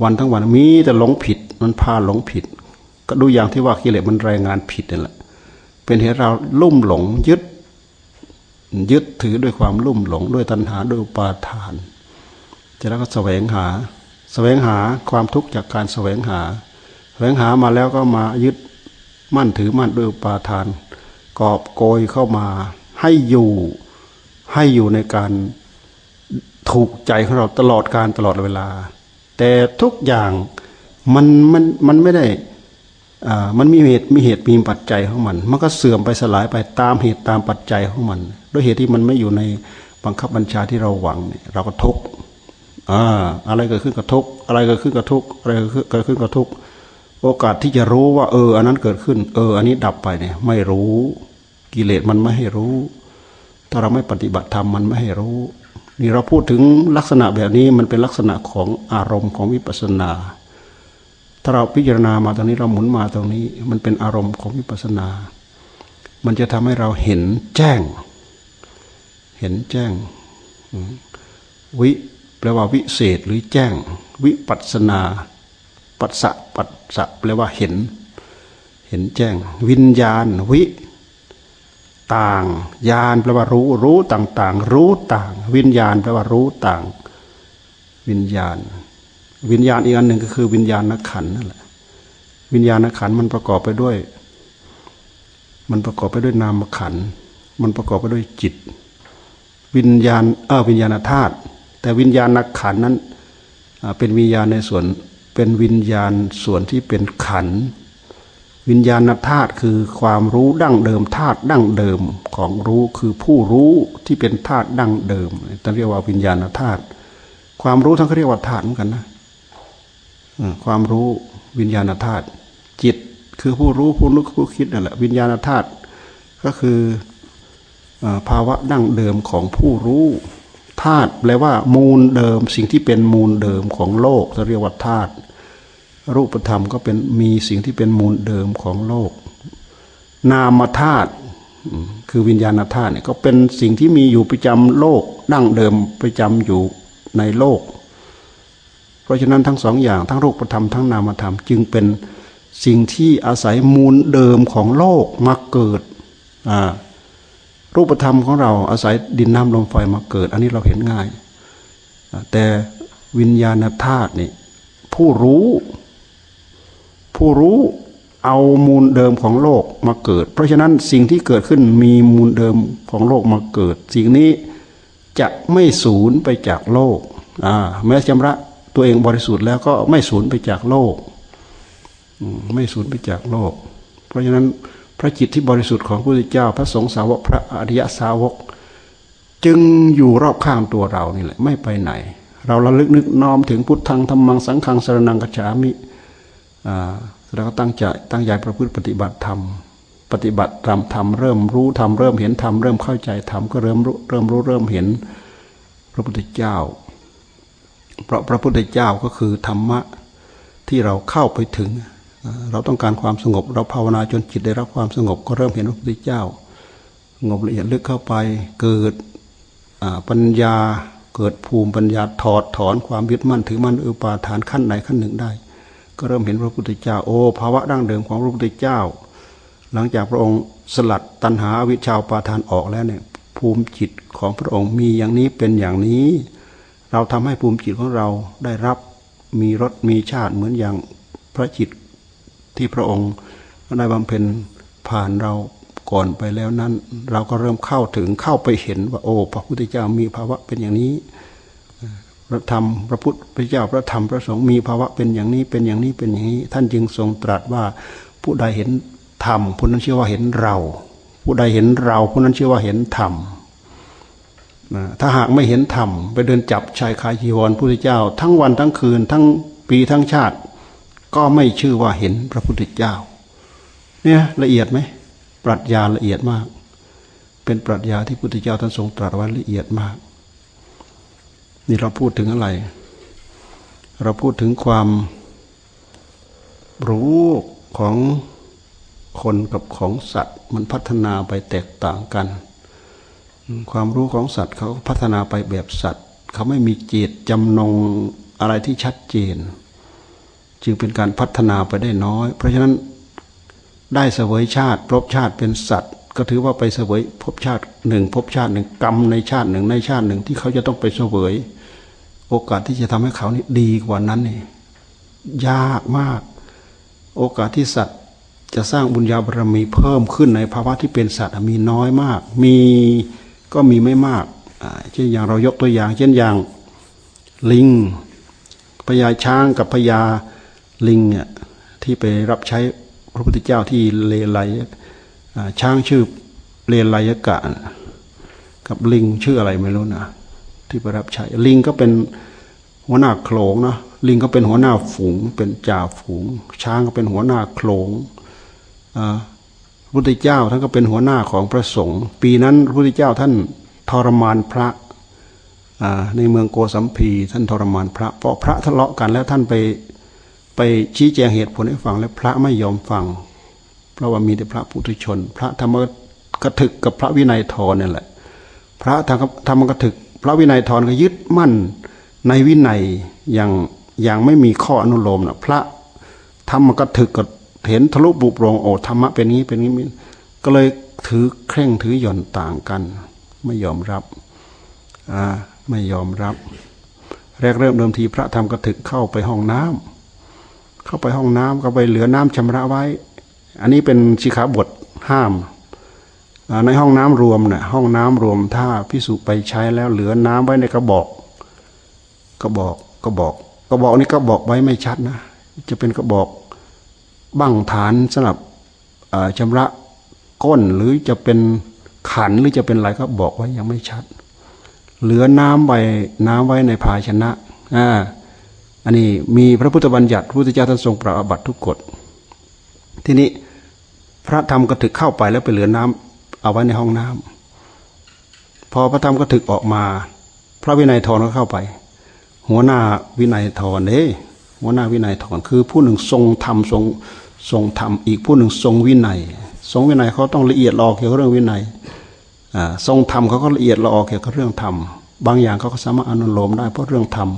วันทั้งวันมีแต่หลงผิดมันพาหลงผิด ก็ดูอย่างที่ว่ากิเลสมันรายงานผิดนั่นแหละ เป็นเหตุเราลุ่มหลงยึด ยึดถือด้วยความลุ่มหลง ด้วยตัณหาด้วยปาทานจะแล้วก็แสวงหา แสวงหาความทุกข์จากการแสวงหา แสวงหามาแล้วก็มายึดมั่นถือมั่นด้วยปาทาน กอบโกยเข้ามาให้อยู่ให้อยู่ในการถูกใจของเราตลอดการตลอดเวลา แต่ทุกอย่างมันมันมันไม่ได้ มันมีเหตุมีเหตุมีปัจจัยของมัน มันก็เสื่อมไปสลายไปตามเหตุตามปัจจัยของมันด้วยเหตุที่มันไม่อยู่ในบังคับบัญชาที่เราหวังเนี่ยเราก็ทุกอะไรเกิดขึ้นกับทุกอะไรเกิดขึ้นกับทุกอะไรเกิดขึ้นกับทุกโอกาสที่จะรู้ว่า เออ อันนั้นเกิดขึ้น เออ อันนี้ดับไปเนี่ย ไม่รู้กิเลสมันไม่ให้รู้ ถ้าเราไม่ปฏิบัติธรรมมันไม่ให้รู้ นี่เราพูดถึงลักษณะแบบนี้มันเป็นลักษณะของอารมณ์ของวิปัสสนา ถ้าเราพิจารณามาตรงนี้เราหมุนมาตรงนี้ มันเป็นอารมณ์ของวิปัสสนา มันจะทำให้เราเห็นแจ้ง เห็นแจ้ง วิแปลว่าวิเศษหรือแจ้ง วิปัสนา ปัสสะปัสสะแปลว่าเห็น เห็นแจ้ง วิญญาณ วิ ต่าง ญาณแปลว่ารู้ รู้ต่าง ๆ รู้ต่าง วิญญาณแปลว่ารู้ต่าง วิญญาณ วิญญาณอีกอันหนึ่งก็คือวิญญาณนักขันนั่นแหละ วิญญาณนักขันมันประกอบไปด้วย มันประกอบไปด้วยนามขัน มันประกอบไปด้วยจิต วิญญาณเออวิญญาณธาตุแต่วิญญาณนักขันนั้นเป็นวิญญาณในส่วนเป็นวิญญาณส่วนที่เป็นขัน วิญญาณธาตุคือความรู้ดั้งเดิมธาตุดั้งเดิมของรู้คือผู้รู้ที่เป็นธาตุดั้งเดิมต้องเรียกว่าวิญญาณธาตุความรู้ทั้งเขาเรียกว่าธาตุเหมือนกันนะ ความรู้วิญญาณธาตุจิตคือผู้รู้ผู้นึกผู้คิดนั่นแหละวิญญาณธาตุก็คือภาวะดั้งเดิมของผู้รู้ธาตุแปลว่า มูลเดิม สิ่งที่เป็นมูลเดิมของโลกเรียกว่าธาตุรูปธรรมก็เป็นมีสิ่งที่เป็นมูลเดิมของโลก นามธาตุคือวิญญาณธาตุเนี่ยก็เป็นสิ่งที่มีอยู่ประจำโลกดั้งเดิมประจำอยู่ในโลก เพราะฉะนั้นทั้งสองอย่างทั้งรูปธรรมทั้งนามธรรมจึงเป็นสิ่งที่อาศัยมูลเดิมของโลกมาเกิดรูปธรรมของเราอาศัยดินน้ำลมไฟมาเกิด อันนี้เราเห็นง่าย แต่วิญญาณธาตุนี่ผู้รู้ ผู้รู้เอามูลเดิมของโลกมาเกิด เพราะฉะนั้นสิ่งที่เกิดขึ้นมีมูลเดิมของโลกมาเกิด สิ่งนี้จะไม่สูญไปจากโลกแม้ชำระ ตัวเองบริสุทธิ์แล้วก็ไม่สูญไปจากโลก ไม่สูญไปจากโลก เพราะฉะนั้นพระจิตที่บริสุทธิ์ของพระพุทธเจ้า พระสงฆ์สาวกพระอริยสาวก จึงอยู่รอบข้างตัวเรานี่แหละไม่ไปไหน เราระลึกนึกน้อมถึงพุทธังธรรมังสังฆังสรนังกัจฉามิเราก็ตั้งใจตั้งใจประพฤติปฏิบัติธรรมปฏิบัติธรรมธรรมเริ่มรู้ธรรมเริ่มเห็นธรรมเริ่มเข้าใจธรรมก็เริ่มรู้เริ่มรู้เริ่มเห็น พระพุทธเจ้า เพราะพระพุทธเจ้าก็คือธรรมะที่เราเข้าไปถึง เราต้องการความสงบ เราภาวนาจนจิตได้รับความสงบ ก็เริ่มเห็นพระพุทธเจ้าสงบละเอียดลึกเข้าไปเกิดปัญญาเกิดภูมิปัญญาถอดถอนความยึดมั่นถือมั่นอุปาทานขั้นไหนขั้นหนึ่งได้ ก็เริ่มเห็นพระพุทธเจ้าโอ้ภาวะดั้งเดิมของพระพุทธเจ้า หลังจากพระองค์สลัดตัณหาวิชาวปาทานออกแล้วเนี่ยภูมิจิตของพระองค์มีอย่างนี้เป็นอย่างนี้ เราทำให้ภูมิจิตของเราได้รับมีรสมีชาติเหมือนอย่างพระจิตที่พระองค์ได้บำเพ็ญผ่านเราก่อนไปแล้วนั้น เราก็เริ่มเข้าถึงเข้าไปเห็นว่าโอ้พระพุทธเจ้ามีภาวะเป็นอย่างนี้พระธรรมพระพุทธพระเจ้าพระธรรมพระสงฆ์มีภาวะเป็นอย่างนี้เป็นอย่างนี้เป็นอย่างนี้ ท่านจึงทรงตรัสว่าผู้ใดเห็นธรรมผู้นั้นเชื่อว่าเห็นเรา ผู้ใดเห็นเราผู้นั้นเชื่อว่าเห็นธรรม ถ้าหากไม่เห็นธรรมไปเดินจับชายคายีวรพระพุทธเจ้า ทั้งวันทั้งคืน ทั้งปีทั้งชาติ ก็ไม่ชื่อว่าเห็นพระพุทธเจ้า เนี่ยละเอียดไหมปรัชญาละเอียดมาก เป็นปรัชญาที่พุทธเจ้าท่านทรงตรัสไว้ละเอียดมาก นี่เราพูดถึงอะไร เราพูดถึงความรู้ของคนกับของสัตว์มันพัฒนาไปแตกต่างกัน ความรู้ของสัตว์เขาพัฒนาไปแบบสัตว์ เขาไม่มีเจตจำนงอะไรที่ชัดเจน จึงเป็นการพัฒนาไปได้น้อย เพราะฉะนั้นได้เสวยชาติพบชาติเป็นสัตว์ ก็ถือว่าไปเสวยพบชาติหนึ่งพบชาติหนึ่งกรรมในชาติหนึ่งในชาติหนึ่งที่เขาจะต้องไปเสวย โอกาสที่จะทำให้เขานี่ดีกว่านั้นนี่ยากมาก โอกาสที่สัตว์จะสร้างบุญญาบารมีเพิ่มขึ้นในภาวะที่เป็นสัตว์มีน้อยมาก มี ก็มีไม่มากเช่นอย่างเรายกตัวอย่าง เช่นอย่างลิงพญาช้างกับพญาลิงเนี่ยที่ไปรับใช้พระพุทธเจ้าที่เลไลช้างชื่อเลไลยกะ กับลิงชื่ออะไรไม่รู้นะที่ไปรับใช้ ลิงก็เป็นหัวหน้าโขลงนะลิงก็เป็นหัวหน้าฝูง เป็นจ่าฝูง ช้างก็เป็นหัวหน้าโขลง พุทธเจ้าท่านก็เป็นหัวหน้าของพระสงฆ์ปีนั้นพระพุทธเจ้าท่านทรมานพระในเมืองโกสัมพีท่านทรมานพระเพราะพระทะเลาะกันแล้วท่านไปไปชี้แจงเหตุผลให้ฟังแล้วพระไม่ยอมฟัง เพราะว่ามีแต่พระปุถุชน พระธรรมกระถึกกับพระวินัยทรนี่แหละ พระธรรมธรรมกระถึก พระวินัยทรก็ยึดมั่นในวินัยอย่างอย่างไม่มีข้ออนุโลมนะพระธรรมกระถึกก็ เห็นทะลุบุโปรงโอธรรมะเป็นนี้เป็นนี้ก็เลยถือเคร่งถือหย่อนต่างกัน ไม่ยอมรับอ่าไม่ยอมรับ แรกเริ่มเดิมทีพระธรรมกระถึกเข้าไปห้องน้ำเข้าไปห้องน้ำก็ไปเหลือน้ำชำระไว้ อันนี้เป็นชิขาบทห้ามในห้องน้ำรวมนะ่ะห้องน้ำรวมถ้าพิสูจไปใช้แล้วเหลือน้ำไว้ในกระบอกกระบอกกระบอกกระบอกนี้ก็บอกไว้ไม่ชัดนะจะเป็นกระบอก บั้งฐานสำหรับชำระก้นหรือจะเป็นขันหรือจะเป็นอะไรก็บอกไว้ยังไม่ชัด เหลือน้ำไว้น้ำไว้ในภาชนะอ่าอันนี้มีพระพุทธบัญญัติพระพุทธเจ้าท่านทรงปราบัติทุกกฎทีนี้พระธรรมกระถึกเข้าไปแล้วไปเหลือน้ำเอาไว้ในห้องน้ำพอพระธรรมกระถึกออกมา พระวินัยทรก็เข้าไป หัวหน้าวินัยทรเด้หัวหน้าวินัยทรคือผู้หนึ่งทรงธรรมทรง ทรงธรรมอีกผู้หนึ่งทรงวินัย ทรงวินัยเขาต้องละเอียดลอเกี่ยวกับเรื่องวินัยทรงธรรมเขาก็ละเอียดลอเกี่ยวกับเรื่องธรรมบางอย่างเขาก็สามารถอนุโลมได้เพราะเรื่องธรรม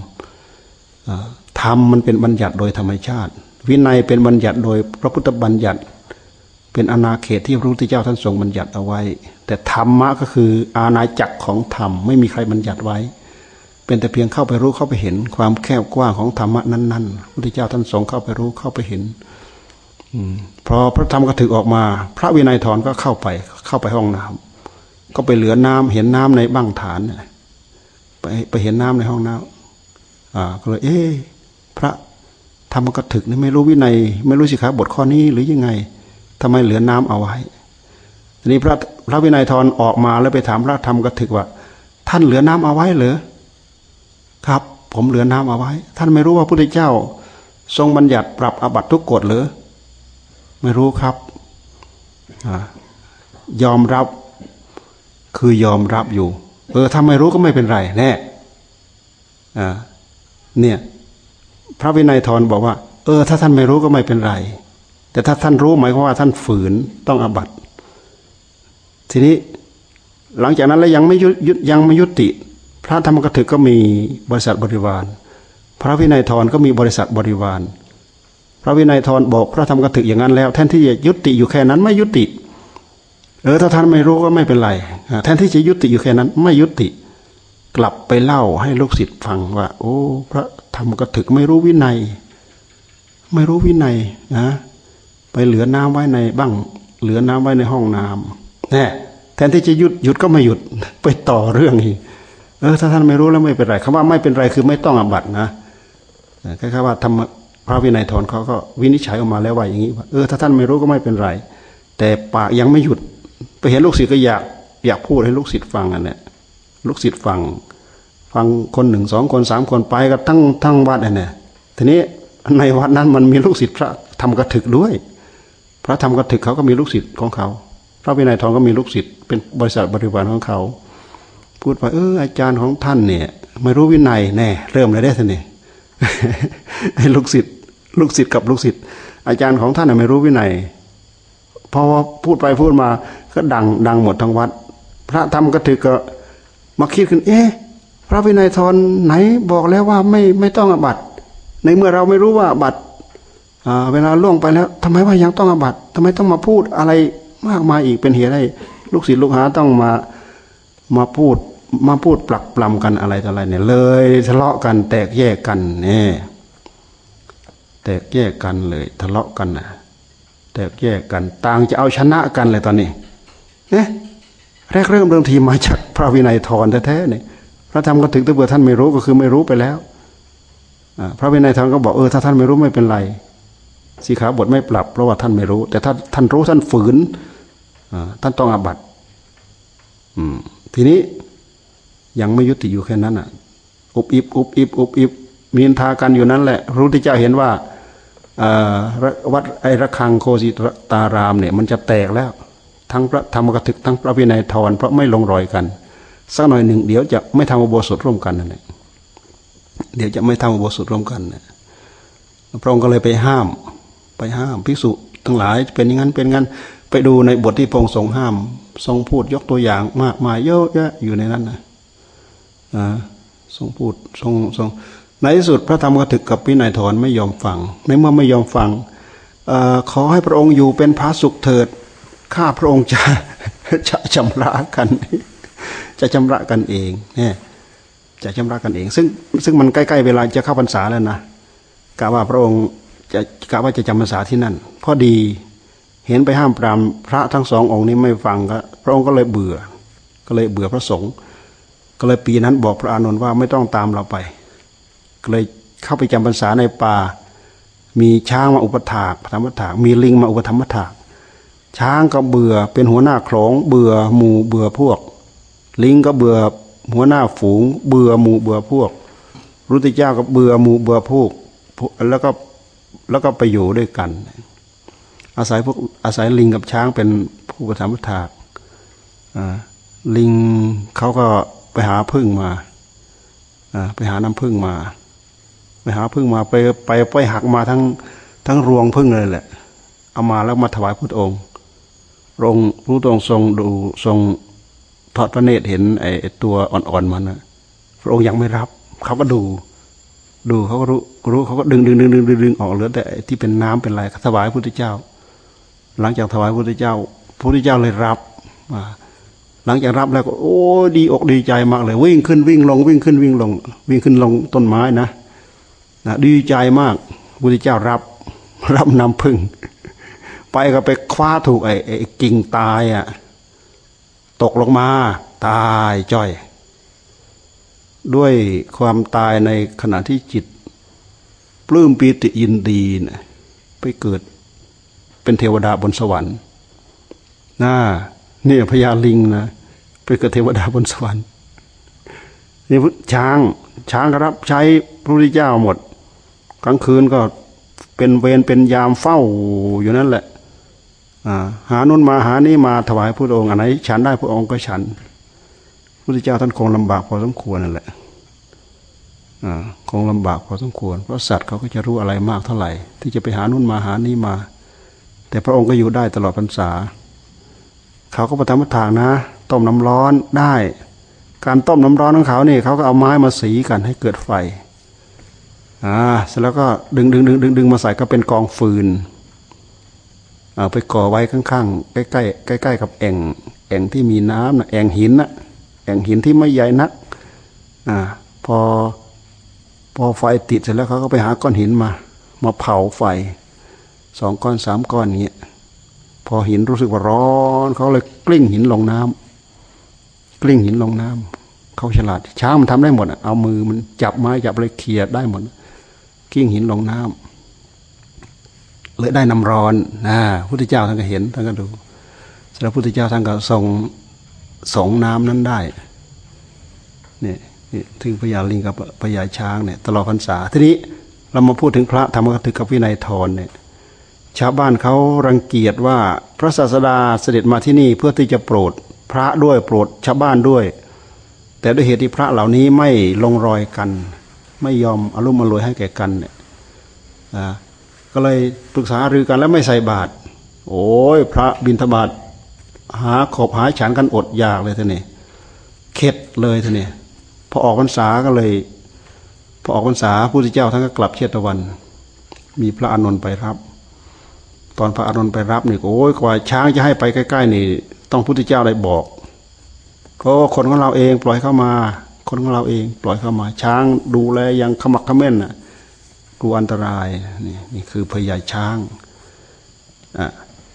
ธรรมมันเป็นบัญญัติโดยธรรมชาติ วินัยเป็นบัญญัติโดยพระพุทธบัญญัติ เป็นอาณาเขตที่พระพุทธเจ้าท่านทรงบัญญัติเอาไว้ แต่ธรรมะก็คืออาณาจักรของธรรมไม่มีใครบัญญัติไว้ เป็นแต่เพียงเข้าไปรู้เข้าไปเห็น ความแคบกว้างของธรรมะนั้นๆพระพุทธเจ้าท่านทรงเข้าไปรู้เข้าไปเห็น พอพระธรรมก็ถือออกมา พระวินัยทรก็เข้าไปเข้าไปห้องน้ำก็ไปเหลือน้ำเห็นน้ำในบั้งฐานไปไปเห็นน้ำในห้องน้ำอ่าก็เลยเอ๊พระธรรมกถึกนี่ไม่รู้วินัย ไม่รู้สิครับบทข้อนี้หรือยังไงทำไมเหลือน้ำเอาไว้ทีนี้พระพระวินัยทรออกมาแล้วไปถามพระธรรมกถึกว่า ท่านเหลือน้ำเอาไว้เหรอครับ ผมเหลือน้ำเอาไว้ ท่านไม่รู้ว่าพระพุทธเจ้า ทรงบัญญัติปรับอบัตทุกกฎหรือ ไม่รู้ครับอยอมรับคือยอมรับอยู่ เออถ้าไม่รู้ก็ไม่เป็นไรแน่เนี่ยพระวินัยทรบอกว่า เออ ถ้าท่านไม่รู้ก็ไม่เป็นไร แต่ถ้าท่านรู้หมายความว่าท่านฝืนต้องอบัตทีนี้หลังจากนั้นแล้วยังไม่ยุดยังไม่ยุติ พระธรรมกถึกก็มีบริษัทบริวาร พระวินัยทรก็มีบริษัทบริวาร ระวินัยทรบอกพระธรรมกถึกอย่างนั้นแล้ว แทนที่จะยุติอยู่แค่นั้นไม่ยุติ เออถ้าท่านไม่รู้ก็ไม่เป็นไร แทนที่จะยุติอยู่แค่นั้น ไม่ยุติ กลับไปเล่าให้ลูกศิษย์ฟังว่า โอ้ พระธรรมกถึกไม่รู้วินัย ไม่รู้วินัยนะ ไปเหลือน้ำไว้ในบ้าง เหลือน้ำไว้ในห้องน้ำแน่แทนที่จะหยุดหยุดก็ไม่หยุดไปต่อเรื่องอีกเออถ้าท่านไม่รู้แล้วไม่เป็นไรคำว่าไม่เป็นไรคือไม่ต้องอบัตนะแค่ว่าธรรม พระวินัยทรเขาก็วินิจฉัยออกมาแล้วว่าอย่างนี้ว่าเออถ้าท่านไม่รู้ก็ไม่เป็นไร แต่ปากยังไม่หยุด ไปเห็นลูกศิษย์ก็อยากอยากพูดให้ลูกศิษย์ฟังอันเนี้ยลูกศิษย์ฟัง ฟังคนหนึ่งสองคนสามคนไปก็ทั้งทั้งวัดอันเนี้ยทีนี้ในวัดนั้นมันมีลูกศิษย์พระทำกระถึกด้วย พระทำกระถึกเขาก็มีลูกศิษย์ของเขา พระวินัยทรก็มีลูกศิษย์เป็นบริษัทบริวารของเขา พูดไปเอออาจารย์ของท่านเนี่ย ไม่รู้วินัยแน่เริ่มเลยได้สิเนี่ยให้ลูกศิษย์ ลูกศิษย์กับลูกศิษย์อาจารย์ของท่านไม่รู้วินัยพอพูดไปพูดมาก็ดังดังหมดทั้งวัด พระธรรมก็ถือก็มาคิดขึ้น เอ๊ะพระวินัยทรไหนบอกแล้วว่าไม่ไม่ต้องอบัตในเมื่อเราไม่รู้ว่าบัตเวลาล่วงไปแล้วทำไมว่ายังต้องอบัตทำไมต้องมาพูดอะไรมากมายอีกเป็นเหตุให้ลูกศิษย์ลูกหาต้องมามาพูดมาพูดปลักปลำกันอะไรต่ออะไรเนี่ยเลยทะเลาะกันแตกแยกกันเนี่ย แตกแยกกันเลยทะเลาะกันนะแตกแยกกัน ต่างจะเอาชนะกันเลยตอนนี้เนี่ยแรกเริ่มเริ่มทีมาจากพระวินัยทรแท้ๆเนี่ยพระธรรมก็ถึงถ้าเบื่อท่านไม่รู้ก็คือไม่รู้ไปแล้วพระวินัยทรก็บอกเออถ้าท่านไม่รู้ไม่เป็นไรสีขาบทไม่ปรับ เพราะว่าท่านไม่รู้ แต่ถ้าท่านรู้ท่านฝืนท่านต้องอาบัตอืมทีนี้ยังไม่ยุติอยู่แค่นั้นอะ อุบอิบอุบอิบอุบอิบมีนทากันอยู่นั้นแหละระพุทธเจ้าเห็นว่า วัดไอระฆังโคสิตารามเนี่ยมันจะแตกแล้ว ทั้งพระธรรมกถึกทั้งพระวินัยทรเพราะไม่ลงรอยกันสักหน่อยหนึ่งเดี๋ยวจะไม่ทำอุโบสถร่วมกันนั่นแหละเดี๋ยวจะไม่ทำอุโบสถร่วมกันนะพระองค์ก็เลยไปห้าม ไปห้ามภิกษุทั้งหลายเป็นอย่างนั้นเป็นงั้นไปดูในบทที่พระองค์ทรงห้าม ทรงพูดยกตัวอย่างมากมายเยอะแยะอยู่ในนั้นนะอ่าทรงพูดทรงทรง ในที่สุดพระธรรมกถึกกับพินัยทรไม่ยอมฟัง ในเมื่อไม่ยอมฟังอขอให้พระองค์อยู่เป็นพระสุขเถิด ข้าพระองค์จะจะชำระกัน จะชำระกันเองเนี่ยจะชำระกันเอง ซึ่งซึ่งมันใกล้ๆเวลาจะเข้าพรรษาแล้วนะกะว่าพระองค์จะกะว่าจะจำพรรษาที่นั่น พอดีเห็นไปห้ามปรามพระทั้งสององค์นี้ไม่ฟังก็พระองค์ก็เลยเบื่อ ก็เลยเบื่อพระสงฆ์ก็เลยปีนั้นบอกพระอานนท์ว่าไม่ต้องตามเราไป เลยเข้าไปจำพรรษาในป่า มีช้างมาอุปถากธรรมถาก มีลิงมาอุปธรรมถาก ช้างก็เบื่อเป็นหัวหน้าโขลงเบื่อหมู่เบื่อพวก ลิงก็เบื่อหัวหน้าฝูง เบื่อหมู่เบื่อพวกรุติเจ้าก็เบื่อหมู่เบื่อพวกแล้วก็แล้วก็ไปอยู่ด้วยกัน อาศัยพวกอาศัยลิงกับช้างเป็นผู้ประทับถากลิงเขาก็ไปหาพึ่งมาไปหาน้ำพึ่งมา ไปหาพึ่งมาไปไปไปหักมาทั้งทั้งรวงพึ่งเลยแหละ เอามาแล้วมาถวายพระองค์รงพระองค์ทรงดูทรงทอดพระเนตรเห็นไอ้ตัวอ่อนๆมันนะพระองค์ยังไม่รับเขาก็ดู ดูเขาก็รู้รู้เขาก็ดึงดึงดึงดึงดึงดึงออกเหลือแต่ที่เป็นน้ำเป็นอะไรถวายพระพุทธเจ้า หลังจากถวายพระพุทธเจ้าพระพุทธเจ้าเลยรับมาหลังจากรับแล้วก็โอ้ดีอกดีใจมากเลย วิ่งขึ้นวิ่งลงวิ่งขึ้นวิ่งลง วิ่งขึ้นลงต้นไม้นะ นะดีใจมากพุทธเจ้ารับรับนำพึ่ง ไปก็ไปคว้าถูกไอ้ไอ้กิ่งตายอะตกลงมา ตายจ้อย ด้วยความตายในขณะที่จิต ปลื้มปีติยินดีนะไปเกิดเป็นเทวดาบนสวรรค์น่าเนี่ยพญาลิงนะไปเกิดเทวดาบนสวรรค์นี่ช้างช้างรับใช้พระพุทธเจ้าหมด กลางคืนก็เป็นเวรเป็นยามเฝ้าอยู่นั่นแหละหานุ่นมาหานี่มาถวายพระองค์อันไหนฉันได้พระองค์ก็ฉันพระเจ้าท่านคงลำบากพอสมควรนั่นแหละคงลำบากพอสมควร เพราะสัตว์เขาก็จะรู้อะไรมากเท่าไหร่ ที่จะไปหานุ่นมาหานี่มา แต่พระองค์ก็อยู่ได้ตลอดพรรษา เขาก็ประทำทางนะ ต้มน้ำร้อนได้ การต้มน้ำร้อนของเขาเนี่ยเขาก็เอาไม้มาสีกันให้เกิดไฟ อ่าเสร็จแล้วก็ดึงดึงดึงดึงดึงมาใส่ก็เป็นกองฟืนเอาไปก่อไว้ข้างๆใกล้ใกล้ใกล้ๆกับแอ่งแอ่งที่มีน้ำนะแอ่งหินนะแอ่งหินที่ไม่ใหญ่นักอ่าพอพอไฟติดเสร็จแล้วเขาก็ไปหาก้อนหินมา มาเผาไฟสองก้อนสามก้อนเงี้ยพอหินรู้สึกว่าร้อนเขาเลยกลิ้งหินลงน้ำกลิ้งหินลงน้ำเขาฉลาดช้างมันทำได้หมดเอามือมันจับไม้จับอะไรเคียได้หมด กิ้งหินลงน้ำเลยได้น้ำร้อนนะพุทธเจ้าท่านก็เห็นท่านก็ดูแสดงพุทธเจ้าท่านก็ส่งสงน้ำนั้นได้เนี่ยถึงพญาลิงกับพญาช้างเนี่ยตลอดพรรษาทีนี้เรามาพูดถึงพระธรรมกถึกกับวินัยทรเนี่ยชาวบ้านเขารังเกียจว่าพระศาสดาเสด็จมาที่นี่เพื่อที่จะโปรดพระด้วยโปรดชาวบ้านด้วย แต่ด้วยเหตุที่พระเหล่านี้ไม่ลงรอยกัน ไม่ยอมอารมณ์อรวยให้แก่กันเนี่ยก็เลยปรึกษารือกันแล้วไม่ใส่บาตรโอ้ยพระบิณฑบาตหาขบหาฉันกันอดอยากเลยท่านี่เข็ดเลยท่านี่พอออกพรรษาก็เลย พอออกพรรษาพระพุทธเจ้าท่านก็กลับเชตวัน มีพระอานนท์ไปรับ ตอนพระอานนท์ไปรับนี่โอ้ยกว่าช้างจะให้ไปใกล้ๆนี่ ต้องพุทธเจ้าได้บอกก็คนของเราเองปล่อยเข้ามา คนของเราเอง ปล่อยเข้ามา ช้างดูแลยังขมักขม้นน่ะกลัวอันตรายนี่นี่คือพญาช้างอะ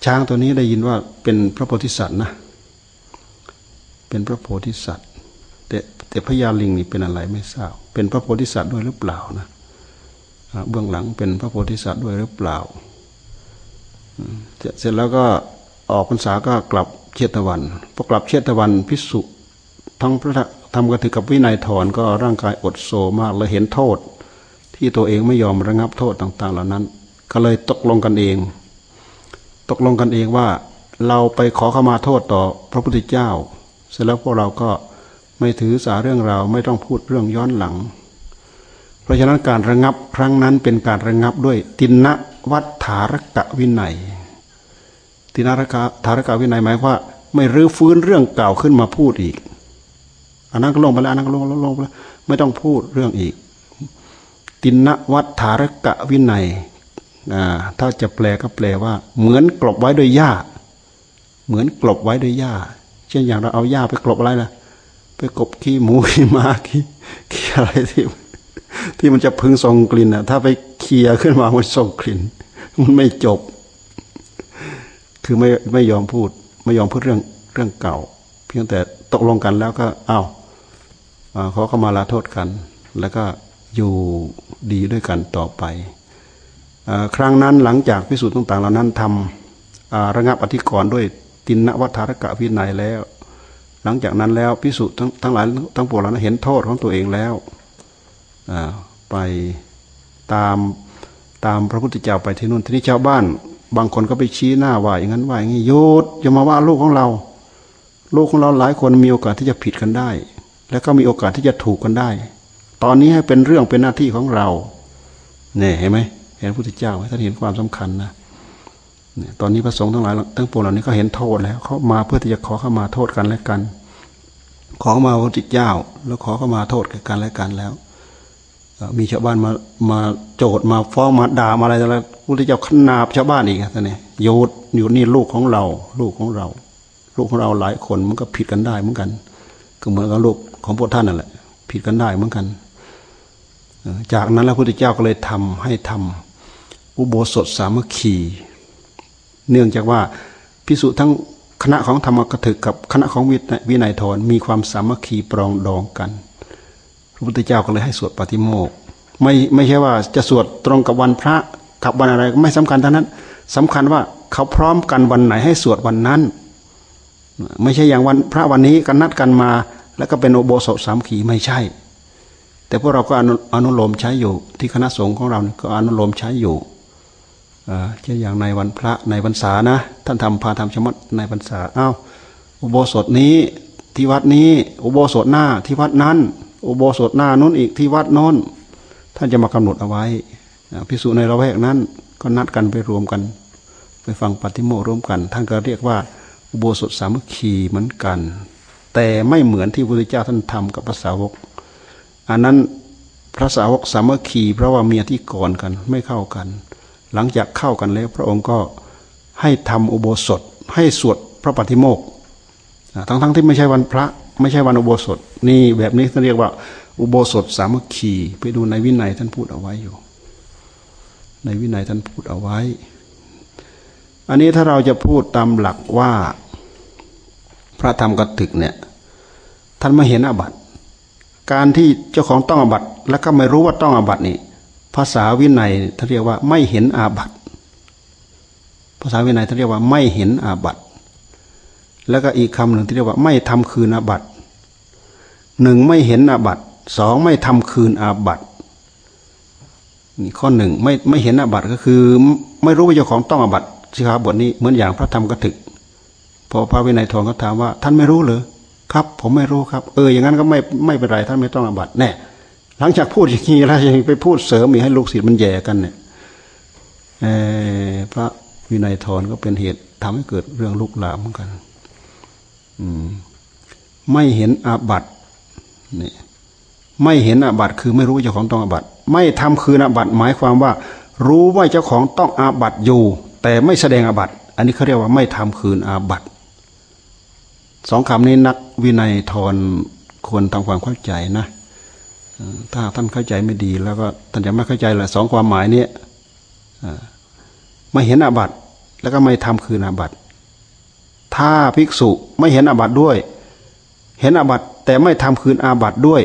ช้างตัวนี้ได้ยินว่าเป็นพระโพธิสัตว์นะ เป็นพระโพธิสัตว์ แต่แต่พญาลิงนี่เป็นอะไรไม่ทราบ เป็นพระโพธิสัตว์ด้วยหรือเปล่านะเบื้องหลังเป็นพระโพธิสัตว์ด้วยหรือเปล่า เสร็จแล้วก็ออกพรรษาก็กลับเชตวันพอกลับเชตวันพิสุทั้งพระ ทำกระถือกับวินัยถอนก็ร่างกายอดโซมากเลยเห็นโทษ ที่ตัวเองไม่ยอมระงับโทษต่าง ๆ เหล่านั้น ก็เลยตกลงกันเอง ตกลงกันเองว่า เราไปขอขมาโทษต่อพระพุทธเจ้า เสร็จแล้วพวกเราก็ไม่ถือสาเรื่องเราไม่ต้องพูดเรื่องย้อนหลัง เพราะฉะนั้นการระงับครั้งนั้นเป็นการระงับด้วยตินนวัฏฐารกะวินัยตินนรกะฐารกะวินัยหมายว่า ไม่รื้อฟื้นเรื่องเก่าขึ้นมาพูดอีก อันนั้นก็ลงไปแล้วอันนั้นก็ลงลงลงไปแล้วไม่ต้องพูดเรื่องอีก ตินนวัฏฐารกะวินัยถ้าจะแปลก็แปลว่า เหมือนกลบไว้ด้วยหญ้า เหมือนกลบไว้ด้วยหญ้า เช่นอย่างเราเอาหญ้าไปกลบอะไรล่ะ ไปกบขี้หมูขี้ม้าขี้ขี้อะไรที่ที่มันจะพึงส่งกลิ่นอะ ถ้าไปเคลียขึ้นมามันส่งกลิ่น มันไม่จบ คือไม่ไม่ยอมพูด ไม่ยอมพูดเรื่องเรื่องเก่า เพียงแต่ตกลงกันแล้วก็อ้า วเขามาลาโทษกัน แล้วก็อยู่ดีด้วยกันต่อไป ครั้งนั้นหลังจากพิสูจน์ต่างๆเหล่านั้นทำระงับอธิกรณ์ด้วยตินนวัฏารกะวินัยแล้ว หลังจากนั้นแล้วพิสูจน์ทั้งหลายทั้งปวงเหล่านั้นเห็นโทษของตัวเองแล้วไปตามตามพระพุทธเจ้าไปที่นู่นที่นี่ชาวบ้าน บางคนก็ไปชี้หน้าว่าอย่างนั้นว่าอย่างนี้โยดอย่ามาว่าลูกของเรา ลูกของเราหลายคนมีโอกาสที่จะผิดกันได้ แล้วก็มีโอกาสที่จะถูกกันได้ ตอนนี้ให้เป็นเรื่องเป็นหน้าที่ของเราเนี่ยเห็นไหมเห็นพระพุทธเจ้าท่านเห็นความสำคัญนะเนี่ยตอนนี้พระสงฆ์ทั้งหลายทั้งปวงเหล่านี้ก็เห็นโทษแล้วเขามาเพื่อที่จะขอเข้ามาโทษกันและกัน ขอมาพระพุทธเจ้า แล้วขอเข้ามาโทษกันและกันแล้วมีชาวบ้านมามาโจดมาฟ้องมาด่ามาอะไรอะไรพุทธเจ้าขนาบชาวบ้านอีกท่านนี่โยดอยู่นี่ลูกของเรา ลูกของเรา ลูกของเราหลายคนมันก็ผิดกันได้เหมือนกัน ก็เหมือนกับลูก ของพวกท่านนั่นแหละ ผิดกันได้เหมือนกันจากนั้นแล้วพุทธเจ้าก็เลยทำให้ทำอุโบสถสามัคคี เนื่องจากว่าพิสุทั้งคณะของธรรมกถึกกับคณะของวินัยทรมีความสามัคคีปรองดองกัน พระพุทธเจ้าก็เลยให้สวดปฏิโมกไม่ไม่ใช่ว่าจะสวดตรงกับวันพระกับวันอะไรไม่สำคัญเท่านั้นสำคัญว่าเขาพร้อมกันวันไหนให้สวดวันนั้น ไม่ใช่อย่างวันพระวันนี้กันนัดกันมา แล้วก็เป็นโอโบสถสามขีไม่ใช่ แต่พวกเราก็อนุโลมใช้อยู่ ที่คณะสงฆ์ของเราก็อนุโลมใช้อยู่เช่นอย่างในวันพระในพรรษานะ ท่านทำพาทำชมัดในพรรษาอ้าวอุโบสถนี้ที่วัดนี้ อุโบสถหน้าที่วัดนั้น อุโบสถหน้านู้นอีกที่วัดโน้นท่านจะมากำหนดเอาไว้พิสูจในละแวกนั้น ก็นัดกันไปรวมกัน ไปฟังปฏิโมร่วมกัน ท่านก็เรียกว่า อุโบสถสามัคคีเหมือนกัน แต่ไม่เหมือนที่พระพุทธเจ้าท่านทำกับพระสาวก อันนั้นพระสาวกสามัคคีเพราะว่าเมียที่ก่อนกันไม่เข้ากัน หลังจากเข้ากันแล้ว พระองค์ก็ให้ทำอุโบสถ ให้สวดพระปฏิโมกทั้งๆทที่ไม่ใช่วันพระ ไม่ใช่วันอุโบสถ นี่แบบนี้ท่านเรียกว่า อุโบสถสามัคคีไปดูในวินัยท่านพูดเอาไว้อยู่ ในวินัยท่านพูดเอาไว้ อันนี้ถ้าเราจะพูดตามหลักว่า พระธรรมกถึกเนี่ยท่านไม่เห็นอาบัติการที่เจ้าของต้องอาบัติแล้วก็ไม่รู้ว่าต้องอาบัตินี่ภาษาวินัยท่านเรียกว่าไม่เห็นอาบัติภาษาวินัยท่านเรียกว่าไม่เห็นอาบัติแล้วก็อีกคำหนึ่งที่เรียกว่า ไม่ทำคืนอาบัตหนึ่งไม่เห็นอาบัตสองไม่ทำคืนอาบัตนี่ข้อหนึ่งไม่ไม่เห็นอาบัตก็คือ ไม่รู้ว่าเจ้าของต้องอาบัตสิครับบทนี้เหมือนอย่างพระธรรมกถึก พอพระวินัยทองเขาถามว่า ท่านไม่รู้เหรอครับ ผมไม่รู้ครับ เอออย่างนั้นก็ไม่ไม่เป็นไรท่านไม่ต้องอาบัตแน่หลังจากพูดอย่างนี้แล้วยังไปพูดเสริมอีกให้ลูกศิษย์มันแย่กันเนี่ยพระวินัยทอนก็เป็นเหตุทำให้เกิดเรื่องลุกลามเหมือนกันไม่เห็นอาบัตนี่ไม่เห็นอาบัตคือไม่รู้เจ้าของต้องอาบัตไม่ทำคืนอาบัตหมายความว่า รู้ว่าเจ้าของต้องอาบัตอยู่ แต่ไม่แสดงอาบัตอันนี้เขาเรียกว่าไม่ทำคืนอาบัต สองคำนี้นักวินัยทรควรทำความเข้าใจนะถ้าท่านเข้าใจไม่ดี แล้วก็ท่านจะไม่เข้าใจแหละสองความหมายนี้ไม่เห็นอาบัตแล้วก็ไม่ทำคืนอาบัตถ้าภิกษุไม่เห็นอาบัติด้วย เห็นอาบัติแต่ไม่ทำคืนอาบัติด้วย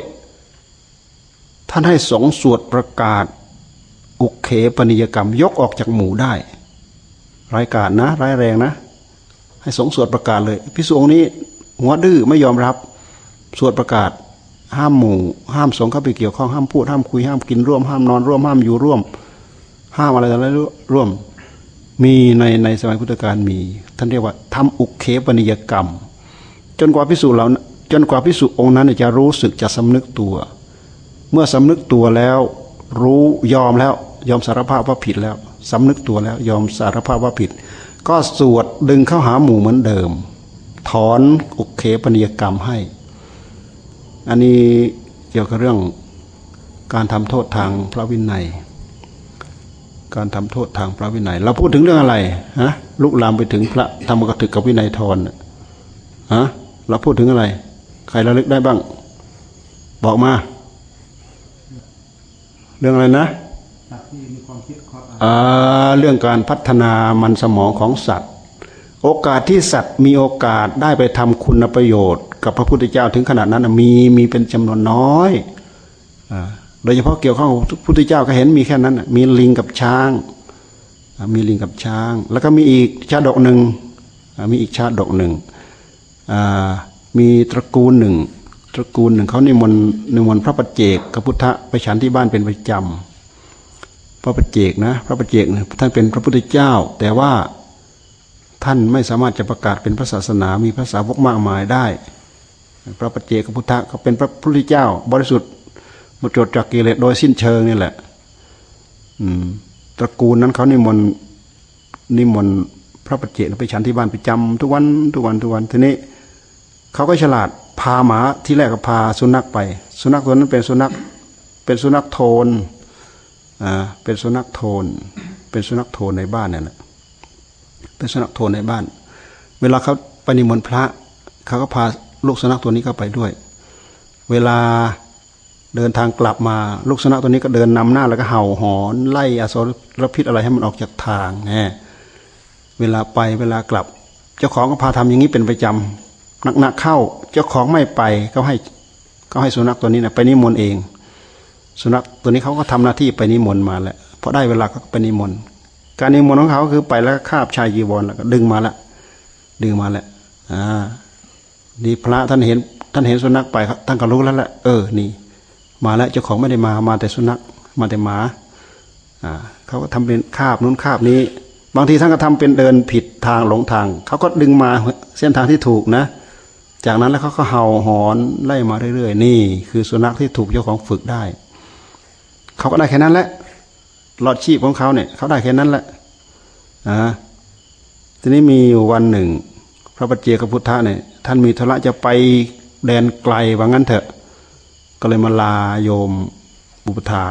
ท่านให้สงสวดประกาศ อุเขปนิยกรรมยกออกจากหมู่ได้รายการนะร้ายแรงนะ ให้สงสวดประกาศเลยพิสุองนี้ หัวดื้อไม่ยอมรับ สวดประกาศ ห้ามหมู่ ห้ามสงเข้าไปเกี่ยวข้องห้ามพูดห้ามคุยห้ามกินร่วม ห้ามนอนร่วม ห้ามอยู่ร่วม ห้ามอะไรอะไรร่วม มีในในสมัยพุทธกาลมี ท่านเรียกว่าทำอุเคปนิยกรรม จนกว่าพิสูจน์เราจนกว่าพิสูจน์องค์นั้นจะรู้สึกจะสำนึกตัว เมื่อสำนึกตัวแล้วรู้ยอมแล้ว ยอมสารภาพว่าผิดแล้วสำนึกตัวแล้ว ยอมสารภาพว่าผิด ก็สวดดึงเข้าหาหมู่เหมือนเดิม ถอนอุเคปนิยกรรมให้ อันนี้เกี่ยวกับเรื่องการทำโทษทางพระวินัย การทำโทษทางพระวินัย เราพูดถึงเรื่องอะไรฮะลุกลามไปถึงพระธรรมกถึกกับวินัยทรฮะเราพูดถึงอะไร ใครระลึกได้บ้าง บอกมา เรื่องอะไรนะ เรื่องการพัฒนามันสมองของสัตว์ โอกาสที่สัตว์มีโอกาสได้ไปทำคุณประโยชน์ กับพระพุทธเจ้าถึงขนาดนั้นมีมีเป็นจำนวนน้อยโดยเฉพาะเกี่ยวข้องพระพุทธเจ้าก็เห็นมีแค่นั้นมีลิงกับช้าง มีลิงกับช้าง แล้วก็มีอีกชาดกหนึ่งมีอีกชาดกหนึ่งมีตระกูลหนึ่งตระกูลหนึ่งเขานิมนต์นิมนต์พระปัจเจกกับพุทธไปฉันที่บ้านเป็นประจำ ระปัจเจกนะ พระปัจเจกท่านเป็นพระพุทธเจ้า แต่ว่าท่านไม่สามารถจะประกาศเป็นพระศาสนา มีภาษาวกมากมายได้ พระปัจเจกกับพุทธเขาเป็นพระพุทธเจ้า บริสุทธิ์หมดจดจากกิเลสโดยสิ้นเชิงนี่แหละ อืม ตระกูลนั้นเขานิมนต์นิมนต์พระปัจเจกไปฉันที่บ้านไประจำทุกวันทุกวันทุกวันทีนี้เขาก็ฉลาดพาหมาที่แรกก็พาสุนัขไป สุนัขตัวนั้นเป็นสุนัขเป็นสุนัขโทน เป็นสุนัขโทน เป็นสุนัขโทนในบ้านเนี่ยแหละเป็นสุนัขโทนในบ้าน เวลาเขาไปนิมนต์พระเขาก็พาลูกสุนัขตัวนี้เข้าไปด้วย เวลาเดินทางกลับมาลูกสุนัขตัวนี้ก็เดินนำหน้าแล้วก็เห่าหอนไล่อสรพิษอะไรให้มันออกจากทางแน่เวลาไปเวลากลับ เจ้าของก็พาทำอย่างนี้เป็นประจำหนักๆเข้า เจ้าของไม่ไปเขาให้เขาให้สุนัขตัวนี้นะไปนิมนต์เอง สุนัขตัวนี้เขาก็ทำหน้าที่ไปนิมนต์มาแล้วพอได้เวลาก็ไปนิมนต์การนิมนต์ของเขาคือไปแล้วคาบชายจีวรแล้วก็ดึงมาละดึงมาแล้วอ่านี่พระท่านเห็นท่านเห็นสุนัขไปท่านก็รู้แล้วแหละเออนี่ มาแล้วเจ้าของไม่ได้มามาแต่สุนัขมาแต่หมาอ่าเขาก็ทำเป็นคาบนู้นคาบนี้ บางทีท่านก็ทำเป็นเดินผิดทางหลงทางเขาก็ดึงมาเส้นทางที่ถูกนะ จากนั้นแล้วเขาก็เห่าหอนไล่มาเรื่อยๆ นี่ คือสุนัขที่ถูกเจ้าของฝึกได้ เขาก็ได้แค่นั้นแหละหลอดชีพของเขาเนี่ยเขาได้แค่นั้นแหละอ่าทีนี้มีอยู่วันหนึ่ง พระปัจเจกพุทธะเนี่ยท่านมีธุระจะไปแดนไกลว่างั้นเถอะ ก็เลยมาลาโยมบุปถา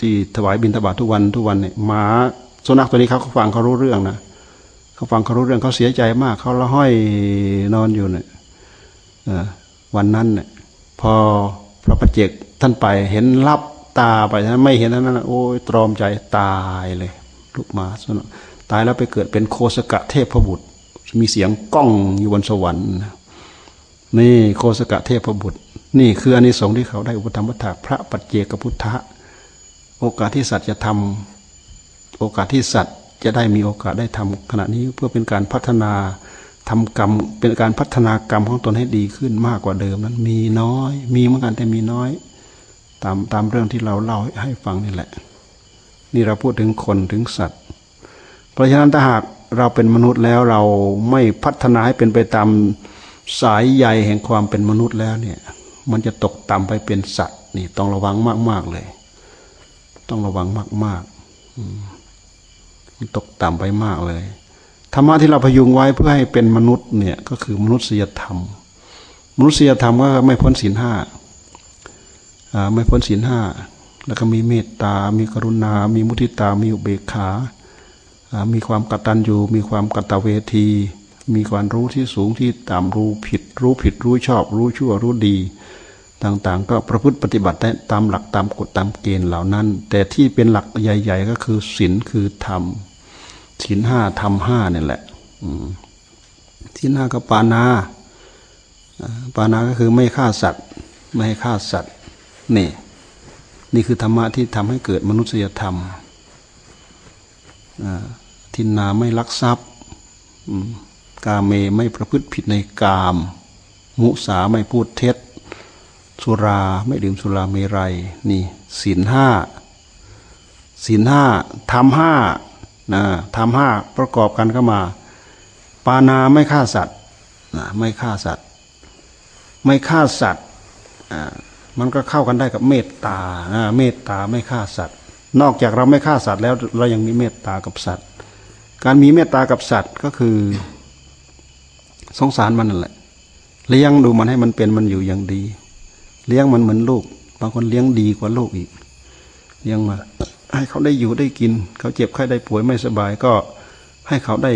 ที่ถวายบิณฑบาตทุกวันทุกวันเนี่ยหมาสุนัขตัวนี้เขาฟังเขารู้เรื่องนะเขาฟังเขารู้เรื่องเขาเสียใจมาก เขาละห้อยนอนอยู่เนี่ยวันนั้นเนี่ยพอพระปัจเจกท่านไปเห็นรับ ตาไปท่านไม่เห็นนั้นนะโอ้ยตรอมใจตายเลยลุกหมาสนตายแล้วไปเกิดเป็นโคสกะเทพบุตร มีเสียงก้องอยู่บนสวรรค์นี่โคสกะเทพบุตร นี่คืออานิสงส์ที่เขาได้อุปธรรมวัฏพระปัจเจกพุทธะโอกาสที่สัตว์จะทำโอกาสที่สัตว์จะได้มีโอกาสได้ทำขณะนี้เพื่อเป็นการพัฒนาทำกรรม เป็นการพัฒนากรรมของตนให้ดีขึ้นมากกว่าเดิมนั้นมีน้อย มีเหมือนกันแต่มีน้อย ตามตามเรื่องที่เราเล่าให้ฟังนี่แหละ นี่เราพูดถึงคนถึงสัตว์ เพราะฉะนั้นถ้าหากเราเป็นมนุษย์แล้วเราไม่พัฒนาให้เป็นไปตามสายใยแห่งความเป็นมนุษย์แล้วเนี่ย มันจะตกต่ำไปเป็นสัตว์ นี่ต้องระวังมาก ๆ เลย ต้องระวังมากๆตกต่ำไปมากเลยธรรมะที่เราพยุงไว้เพื่อให้เป็นมนุษย์เนี่ย ก็คือมนุษยธรรม มนุษยธรรมก็ไม่พ้นศีลห้า ไม่พ้นศีลห้าแล้วก็มีเมตตา มีกรุณา มีมุทิตา มีอุเบกขา มีความกตัญญู มีความกตเวที มีความรู้ที่สูงที่ต่ำรู้ผิด รู้ผิดรู้ชอบ รู้ชั่วรู้ดี ต่างๆ ก็ประพฤติปฏิบัติตามหลักตามกฎตามเกณฑ์เหล่านั้น แต่ที่เป็นหลักใหญ่ ๆ ก็คือศีลคือธรรมศีลห้าทำห้านี่แหละศีลห้าก็ปานาปานาก็คือไม่ฆ่าสัตว์ ไม่ให้ฆ่าสัตว์ นี่ นี่คือธรรมะที่ทำให้เกิดมนุษยธรรมทินนาไม่ลักทรัพย์กาเมไม่ประพฤติผิดในกาม มุสาไม่พูดเท็จ สุราไม่ดื่มสุราเมรัย นี่ศีลห้าศีลห้าทำห้านะทำห้าประกอบกันเข้ามา ปานาไม่ฆ่าสัตว์นะไม่ฆ่าสัตว์ ไม่ฆ่าสัตว์อ่า มันก็เข้ากันได้กับเมตตาเมตตาไม่ฆ่าสัตว์ นอกจากเราไม่ฆ่าสัตว์แล้วเรายังมีเมตตากับสัตว์ การมีเมตตากับสัตว์ก็คือ สงสารมันนั่นแหละ เลี้ยงดูมันให้มันเป็นมันอยู่อย่างดี เลี้ยงมันเหมือนลูก บางคนเลี้ยงดีกว่าลูกอีก เลี้ยงมาให้เขาได้อยู่ได้กิน เขาเจ็บไข้ได้ป่วยไม่สบายก็ให้เขาได้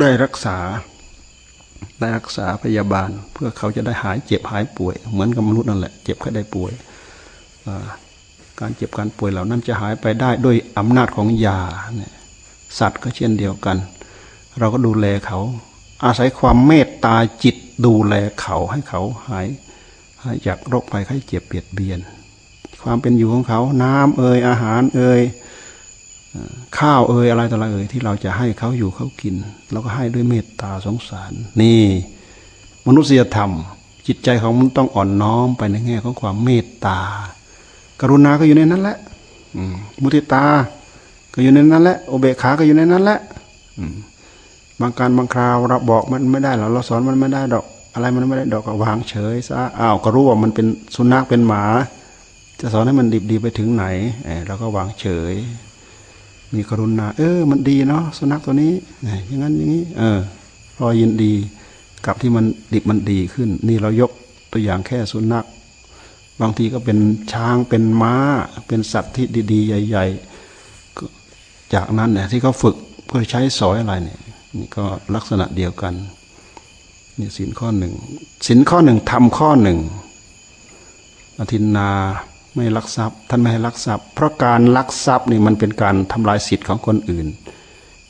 ได้รักษา ได้รักษาพยาบาล เพื่อเขาจะได้หายเจ็บหายป่วย เหมือนกับมนุษย์นั่นแหละเจ็บไข้ได้ป่วยการเจ็บการป่วยเหล่านั้นจะหายไปได้ด้วยอำนาจของยาเนี่ยสัตว์ก็เช่นเดียวกัน เราก็ดูแลเขา อาศัยความเมตตาจิตดูแลเขาให้เขาหายหายจากโรคภัยไข้เจ็บเบียดเบียน ความเป็นอยู่ของเขาน้ำเอ่ยอาหารเอ่ย ข้าวเอ่ยอะไรต่ออะไรเอ่ยที่เราจะให้เขาอยู่เขากินเราก็ให้ด้วยเมตตาสงสาร นี่ มนุษยธรรม จิตใจของมันต้องอ่อนน้อมไปในแง่ของความเมตตา กรุณาก็อยู่ในนั้นแหละมุทิตา ก็อยู่ในนั้นแหละโอเบคาก็อยู่ในนั้นแหละบางการบางคราวเราบอกมันไม่ได้หรอกเราสอนมันไม่ได้ดอก อะไรมันไม่ได้ดอกก็วางเฉยซะอ้าวก็รู้ว่ามันเป็นสุนัขเป็นหมา จะสอนให้มันดีดีไปถึงไหนเราก็วางเฉย มีกรุณา เออ มันดีเนาะสุนัขตัวนี้อย่างนั้นอย่างนี้ เออรอยินดีกับที่มันดิบมันดีขึ้น นี่เรายกตัวอย่างแค่สุนัขบางทีก็เป็นช้างเป็นม้า เป็นสัตว์ที่ดี ๆ ใหญ่ ๆ จากนั้นเนี่ยที่เขาฝึกเพื่อใช้สอยอะไรเนี่ยนี่ก็ลักษณะเดียวกันนี่สินข้อหนึ่งสินข้อหนึ่งทำข้อหนึ่งอธินนา ไม่ลักทรัพย์ ท่านไม่ให้ลักทรัพย์ เพราะการลักทรัพย์นี่มันเป็นการทำลายสิทธิ์ของคนอื่น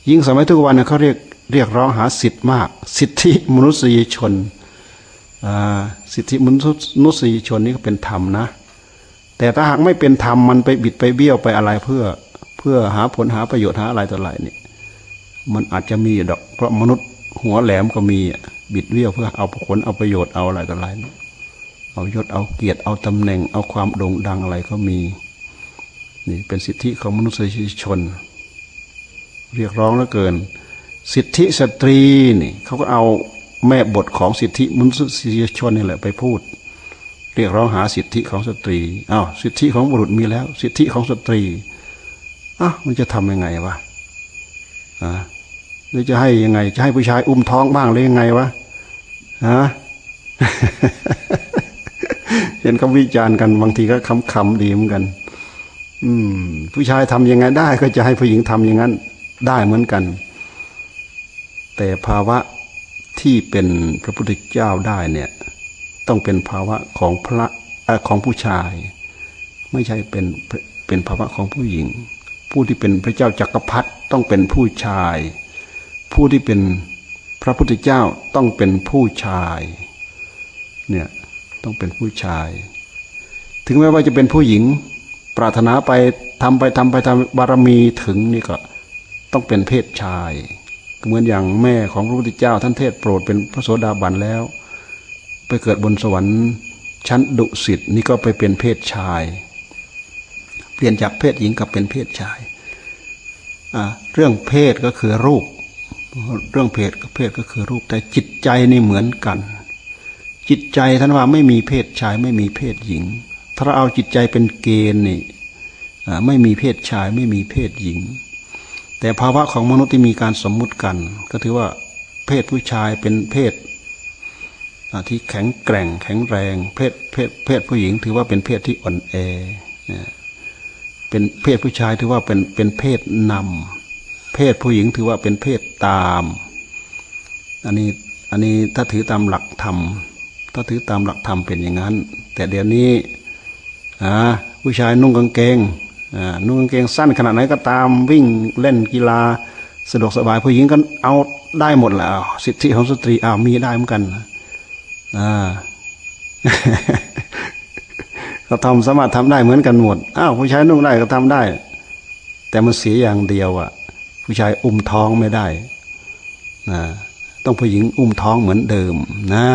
ยิ่งสมัยทุกวันเนี่ยเขาเรียกเรียกร้องหาสิทธิ์มาก สิทธิมนุษยชนสิทธิมนุษยชนนี่ก็เป็นธรรมนะ แต่ถ้าหากไม่เป็นธรรมมันไปบิดไปเบี้ยวไปอะไรเพื่อเพื่อหาผลหาประโยชน์หาอะไรต่ออะไรเนี่ยมันอาจจะมีดอกเพราะมนุษย์หัวแหลมก็มีบิดเบี้ยวเพื่อเอาผลเอาประโยชน์เอาอะไรต่ออะไรเเอายศเอาเกียรติเอาตำแหน่ง เอาความโด่งดังอะไรก็มี นี่เป็นสิทธิของมนุษยชน เรียกร้องแล้วเกิน สิทธิสตรีนี่เขาก็เอาแม่บทของสิทธิมนุษยชนนี่แหละไปพูด เรียกร้องหาสิทธิของสตรีอ้าวสิทธิของบุรุษมีแล้ว สิทธิของสตรีอ้าวมันจะทำยังไงวะอ่ารือจะให้ยังไง จะให้ผู้ชายอุ้มท้องบ้างหรือยังไงวะฮะ เห็นเขาวิจารณ์กันบางทีก็คำๆดีเหมือนกัน อืม ผู้ชายทำยังไงได้ก็จะให้ผู้หญิงทำอย่างนั้น ได้เหมือนกัน แต่ภาวะที่เป็นพระพุทธเจ้าได้เนี่ย ต้องเป็นภาวะของพระของผู้ชาย ไม่ใช่เป็นเป็นภาวะของผู้หญิง ผู้ที่เป็นพระเจ้าจักรพรรดิต้องเป็นผู้ชาย ผู้ที่เป็นพระพุทธเจ้าต้องเป็นผู้ชาย เนี่ย ต้องเป็นผู้ชาย ถึงแม้ว่าจะเป็นผู้หญิง ปรารถนาไปทำไปทำไปทำบารมีถึงนี่ก็ต้องเป็นเพศชาย เหมือนอย่างแม่ของพระพุทธเจ้า ท่านเทศโปรดเป็นพระโสดาบันแล้ว ไปเกิดบนสวรรค์ชั้นดุสิตนี่ก็ไปเป็นเพศชาย เปลี่ยนจากเพศหญิงกับเป็นเพศชายเรื่องเพศก็คือรูป เรื่องเพศกับเพศก็คือรูปแต่จิตใจนี่เหมือนกัน จิตใจท่านว่าไม่มีเพศชายไม่มีเพศหญิง ถ้าเราเอาจิตใจเป็นเกณฑ์นี่ไม่มีเพศชายไม่มีเพศหญิง แต่ภาวะของมนุษย์ที่มีการสมมุติกัน ก็ถือว่าเพศผู้ชายเป็นเพศที่แข็งแกร่ง แข็งแรง เพศเพศเพศผู้หญิง ถือว่าเป็นเพศที่อ่อนแอเป็นเพศผู้ชายถือว่าเป็นเป็นเพศนำเพศผู้หญิงถือว่าเป็นเพศตาม อันนี้อันนี้ถ้าถือตามหลักธรรม ถ้าถือตามหลักธรรมเป็นอย่างนั้น แต่เดี๋ยวนี้ผู้ชายนุ่งกางเกงนุ่งกางเกงสั้นขนาดไหนก็ตามวิ่งเล่นกีฬาสะดวกสบายผู้หญิงก็เอาได้หมดแล้วสิทธิของสตรีอ้าวมีได้เหมือนกันอ่าเขาทำสามารถทำได้เหมือนกันหมดอ้าวผู้ชายนุ่งได้ก็ทำได้ แต่มันเสียอย่างเดียวอะผู้ชายอุ้มท้องไม่ได้นะต้องผู้หญิงอุ้มท้องเหมือนเดิมนะ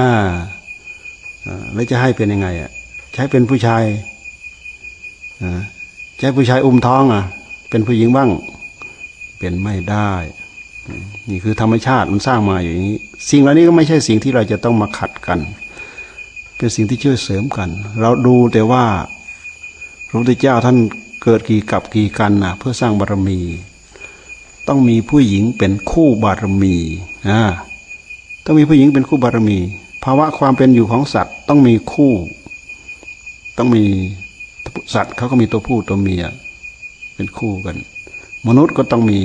แล้วจะให้เป็นยังไงอะ ใช้เป็นผู้ชายใช้ผู้ชายอุ้มท้องอะ เป็นผู้หญิงบ้าง เป็นไม่ได้ นี่คือธรรมชาติมันสร้างมาอย่างนี้ สิ่งเหล่านี้ก็ไม่ใช่สิ่งที่เราจะต้องมาขัดกัน เป็นสิ่งที่ช่วยเสริมกัน เราดูแต่ว่าพระพุทธเจ้าท่านเกิดกี่กับกี่กันนะเพื่อสร้างบารมี ต้องมีผู้หญิงเป็นคู่บารมีนะต้องมีผู้หญิงเป็นคู่บารมี ภาวะความเป็นอยู่ของสัตว์ต้องมีคู่ ต้องมีสัตว์เขาก็มีตัวผู้ตัวเมีย เป็นคู่กัน มนุษย์ก็ต้องมี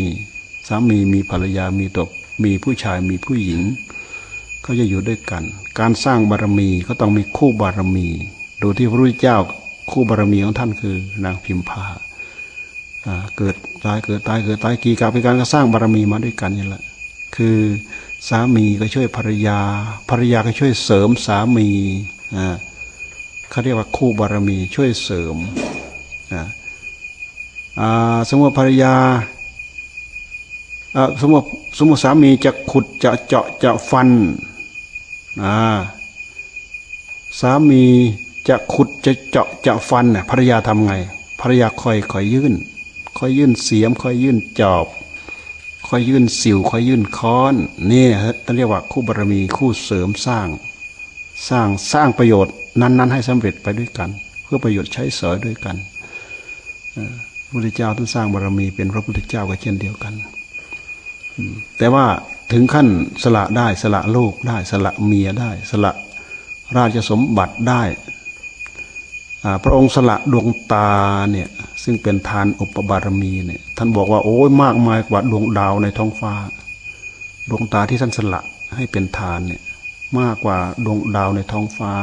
สามีมีภรรยามีตัวมีผู้ชายมีผู้หญิงเขาจะอยู่ด้วยกัน การสร้างบารมีก็ต้องมีคู่บารมี ดูที่พระพุทธเจ้าคู่บารมีของท่านคือนางพิมพาเกิดตายเกิดตายเกิดตายกี่กับเป็นการก็สร้างบารมีมาด้วยกันนี่แหละ คือ สามีก็ช่วยภรรยา ภรรยาก็ช่วยเสริมสามีอ่าเขาเรียกว่าคู่บารมีช่วยเสริมอ่าสมมติภรรยาสมมติสมมติสามีจะขุดจะเจาะจะฟันอ่าสามีจะขุดจะเจาะจะฟันน่ะภรรยาทำไงภรรยาคอยคอยยื่น คอยยื่นเสียมคอยยื่นจอบ คอยยื่นสิวคอยยื่นค้อนนี่ท่านเรียกว่าคู่บารมีคู่เสริมสร้าง สร้างสร้างประโยชน์นั้น ๆ ให้สำเร็จไปด้วยกัน เพื่อประโยชน์ใช้สอยด้วยกันพระพุทธเจ้าท่านสร้างบารมีเป็นพระพุทธเจ้าก็เช่นเดียวกันแต่ว่าถึงขั้นสละได้สละลูกได้สละเมียได้ สละราชสมบัติได้ พระองค์สละดวงตาเนี่ยซึ่งเป็นทานอุปบารมีเนี่ยท่านบอกว่าโอ้ยมากมายกว่าดวงดาวในท้องฟ้า ดวงตาที่ท่านสละให้เป็นทานเนี่ยมากกว่าดวงดาวในท้องฟ้า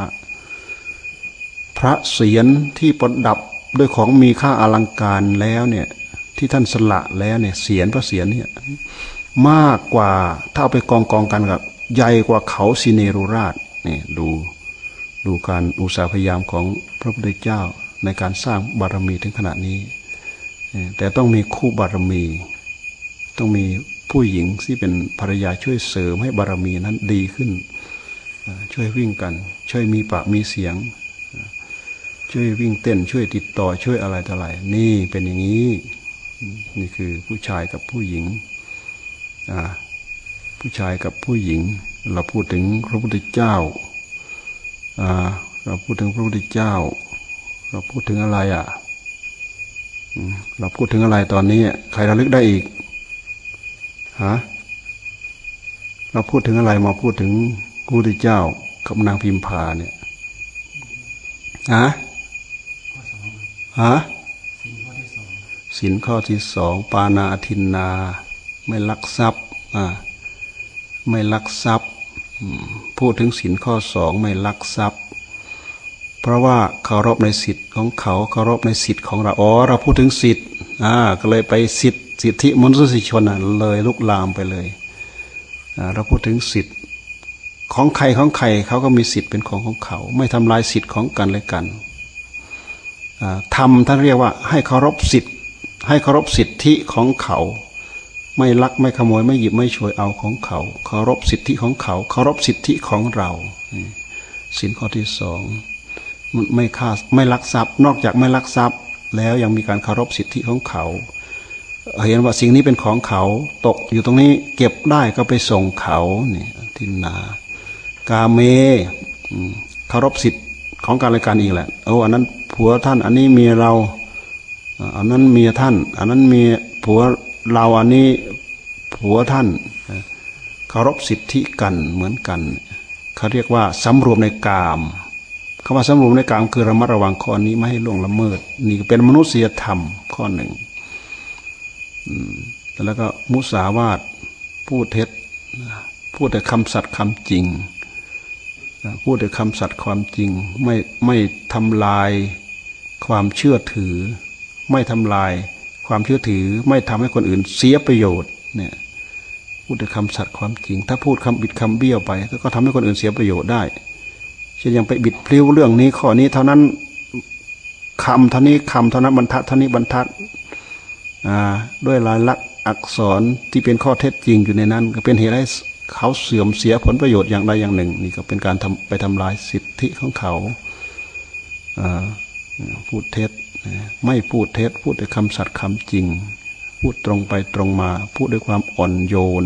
พระเศียรที่ประดับด้วยของมีค่าอลังการแล้วเนี่ยที่ท่านสละแล้วเนี่ยเศียรพระเศียรเนี่ยมากกว่าถ้าเอาไปกองกองกันกับใหญ่กว่าเขาสิเนรุราชนี่ยดู ดูการอุตสาห์พยายามของพระพุทธเจ้าในการสร้างบารมีถึงขนาดนี้ แต่ต้องมีคู่บารมี ต้องมีผู้หญิงที่เป็นภรรยาช่วยเสริมให้บารมีนั้นดีขึ้น ช่วยวิ่งกัน ช่วยมีปากมีเสียง ช่วยวิ่งเต้น ช่วยติดต่อช่วยอะไรต่ออะไรนี่เป็นอย่างนี้ นี่คือผู้ชายกับผู้หญิงผู้ชายกับผู้หญิง เราพูดถึงพระพุทธเจ้า เราพูดถึงพระพุทธเจ้า เราพูดถึงอะไรอะเราพูดถึงอะไรตอนนี้ ใครระลึกได้อีกฮะเราพูดถึงอะไรมาพูดถึงพระพุทธเจ้ากับนางพิมพาเนี่ยฮะฮะสินข้อที่สองปานาทินนา ไม่ลักทรัพย์อ่าไม่ลักทรัพย์ พูดถึงสินข้อสองไม่ลักทรัพย์ เพราะว่าเคารพในสิทธิ์ของเขาเคารพในสิทธิ์ของเราอ๋อเราพูดถึงสิทธิ์อ่าก็เลยไปสิทธิสิทธิมนุษยชนอะเลยลุกลามไปเลยอ่าเราพูดถึงสิทธิ์ของใครของใครเขาก็มีสิทธิ์เป็นของของเขา ไม่ทำลายสิทธิ์ของกันและกันทำท่านเรียกว่าให้เคารพสิทธิ์ ให้เคารพสิทธิของเขา ไม่ลักไม่ขโมยไม่หยิบไม่ช่วยเอาของเขาเคารพสิทธิของเขาเคารพสิทธิของเราสินข้อที่สองไม่ฆ่าไม่ลักทรัพย์ นอกจากไม่ลักทรัพย์ แล้วยังมีการเคารพสิทธิของเขาเห็นว่าสิ่งนี้เป็นของเขา ตกอยู่ตรงนี้เก็บได้ก็ไปส่งเขาเนี่ยทินนากาเมเคารพสิทธิของการรายการอีกแหละโอ้อันนั้นผัวท่าน อันนี้เมียเราอันนั้นเมียท่าน อันนั้นเมียผัว เราอันนี้ผัวท่านเคารพสิทธิกันเหมือนกันเขาเรียกว่าสำรวมในกามคำว่าสำรวมในกามคือระมัดระวังข้อนี้ไม่ให้ล่วงละเมิด นี่เป็นมนุษยธรรมข้อหนึ่งแล้วก็มุสาวาทพูดเท็จพูดแต่คำสัตย์คำจริงพูดแต่คำสัตย์ความจริง ไม่ไม่ทำลายความเชื่อถือ ไม่ทำลาย ความเชื่อถือ ไม่ทำให้คนอื่นเสียประโยชน์เนี่ยพูดแต่คำสัตย์ความจริง ถ้าพูดคำบิดคำเบี้ยวไป ก็ทำให้คนอื่นเสียประโยชน์ได้เช่นยังไปบิดพลิ้วเรื่องนี้ข้อนี้เท่านั้นคำเท่านี้คำเท่านั้นบรรทัดเท่านี้บรรทัดด้วยลายลักษณ์อักษรที่เป็นข้อเท็จจริงอยู่ในนั้น ก็เป็นเหตุให้เขาเสื่อมเสียผลประโยชน์อย่างใดอย่างหนึ่ง นี่ก็เป็นการทำไปทำลายสิทธิของเขาพูดเท็จ ไม่พูดเท็จพูดด้วยคำสัตย์คำจริง พูดตรงไปตรงมา พูดด้วยความอ่อนโยน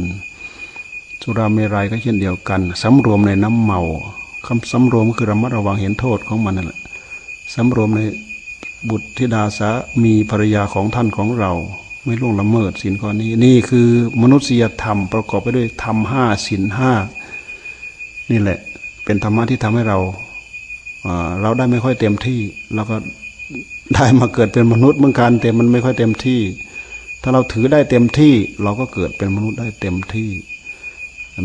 สุราเมรัยก็เช่นเดียวกันสำรวมในน้ำเมาคำสำรวมคือระมัดระวังเห็นโทษของมันนั่นแหละสำรวมในบุตรธิดาสามีภรรยาของท่านของเรา ไม่ล่วงละเมิดสินข้อนี้ นี่คือมนุษยธรรมประกอบไปด้วยธรรมห้าสินห้านี่แหละ เป็นธรรมะที่ทำให้เราเราได้ไม่ค่อยเต็มที่เราก็ ได้มาเกิดเป็นมนุษย์เหมือนกันแต่มันไม่ค่อยเต็มที่ ถ้าเราถือได้เต็มที่ เราก็เกิดเป็นมนุษย์ได้เต็มที่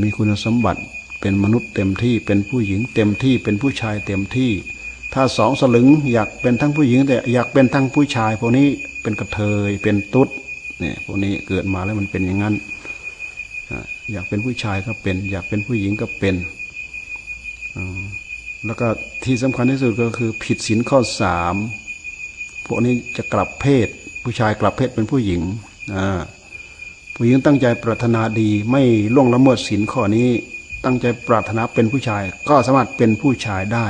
มีคุณสมบัติเป็นมนุษย์เต็มที่ เป็นผู้หญิงเต็มที่ เป็นผู้ชายเต็มที่ ถ้าสองสลึงอยากเป็นทั้งผู้หญิง แต่อยากเป็นทั้งผู้ชายพวกนี้เป็นกระเทยเป็นตุ๊ดเนี่ยพวกนี้เกิดมาแล้วมันเป็นอย่างนั้นอยากเป็นผู้ชายก็เป็น อยากเป็นผู้หญิงก็เป็นแล้วก็ที่สำคัญที่สุดก็คือผิดศีลข้อสาม วกนี้จะกลับเพศ ผู้ชายกลับเพศเป็นผู้หญิงผู้หญิงตั้งใจปรารถนาดีไม่ล่วงละเมิดศีลข้อนี้ ตั้งใจปรารถนาเป็นผู้ชาย ก็สามารถเป็นผู้ชายได้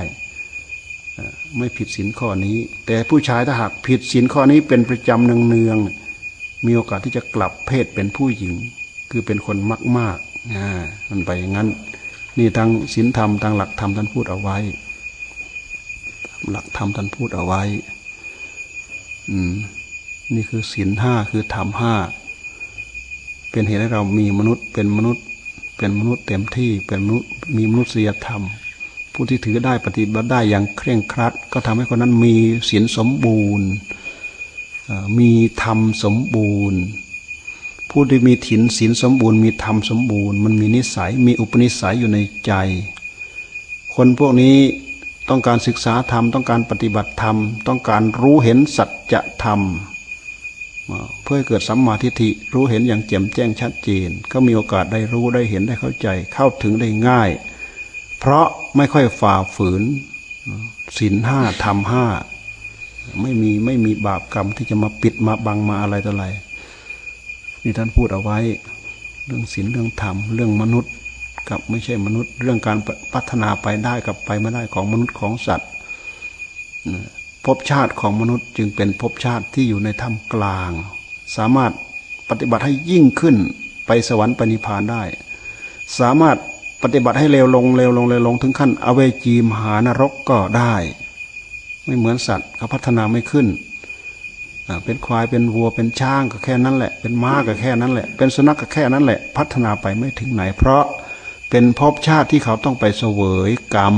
ไม่ผิดศีลข้อนี้ แต่ผู้ชายถ้าหากผิดศีลข้อนี้เป็นประจำเนืองๆมีโอกาสที่จะกลับเพศเป็นผู้หญิง คือเป็นคนมากมากมันไปอย่างนั้น นี่ทางศีลธรรมทางหลักธรรมท่านพูดเอาไว้ หลักธรรมท่านพูดเอาไว้ นี่คือศีลห้าคือธรรมห้าเป็นเหตุให้เรามีมนุษย์เป็นมนุษย์ เป็นมนุษย์เต็มที่เป็นมนุษย์มีมนุษยธรรม ผู้ที่ถือได้ปฏิบัติได้อย่างเคร่งครัด ก็ทำให้คนนั้นมีศีลสมบูรณ์มีธรรมสมบูรณ์ ผู้ที่มีถินศีลสมบูรณ์ มีธรรมสมบูรณ์ มันมีนิสัยมีอุปนิสัยอยู่ในใจ คนพวกนี้ต้องการศึกษาธรรม ต้องการปฏิบัติธรรม ต้องการรู้เห็นสัจ ธรรมเพื่อเกิดสัมมาทิฏฐิรู้เห็นอย่างแจ่มแจ้งชัดเจน ก็มีโอกาสได้รู้ได้เห็นได้เข้าใจ เข้าถึงได้ง่าย เพราะไม่ค่อยฝ่าฝืนศีลห้าธรรมห้าไม่มีไม่มีบาปกรรมที่จะมาปิดมาบังมาอะไรต่ออะไรนี่ท่านพูดเอาไว้ เรื่องศีลเรื่องธรรมเรื่องมนุษย์กับไม่ใช่มนุษย์ เรื่องการพัฒนาไปได้กับไปไม่ได้ของมนุษย์ของสัตว์ ภพชาติของมนุษย์จึงเป็นภพชาติที่อยู่ในธรรมกลาง สามารถปฏิบัติให้ยิ่งขึ้นไปสวรรค์ปณิพานได้ สามารถปฏิบัติให้เร็วลงเร็วลงเร็วลงถึงขั้น อเวจีมหานรกก็ได้ ไม่เหมือนสัตว์เขาพัฒนาไม่ขึ้น เป็นควายเป็นวัวเป็นช้างก็แค่นั้นแหละ เป็นม้าก็แค่นั้นแหละ เป็นสุนัขก็แค่นั้นแหละ พัฒนาไปไม่ถึงไหน เพราะเป็นภพชาติที่เขาต้องไปเสวยกรรม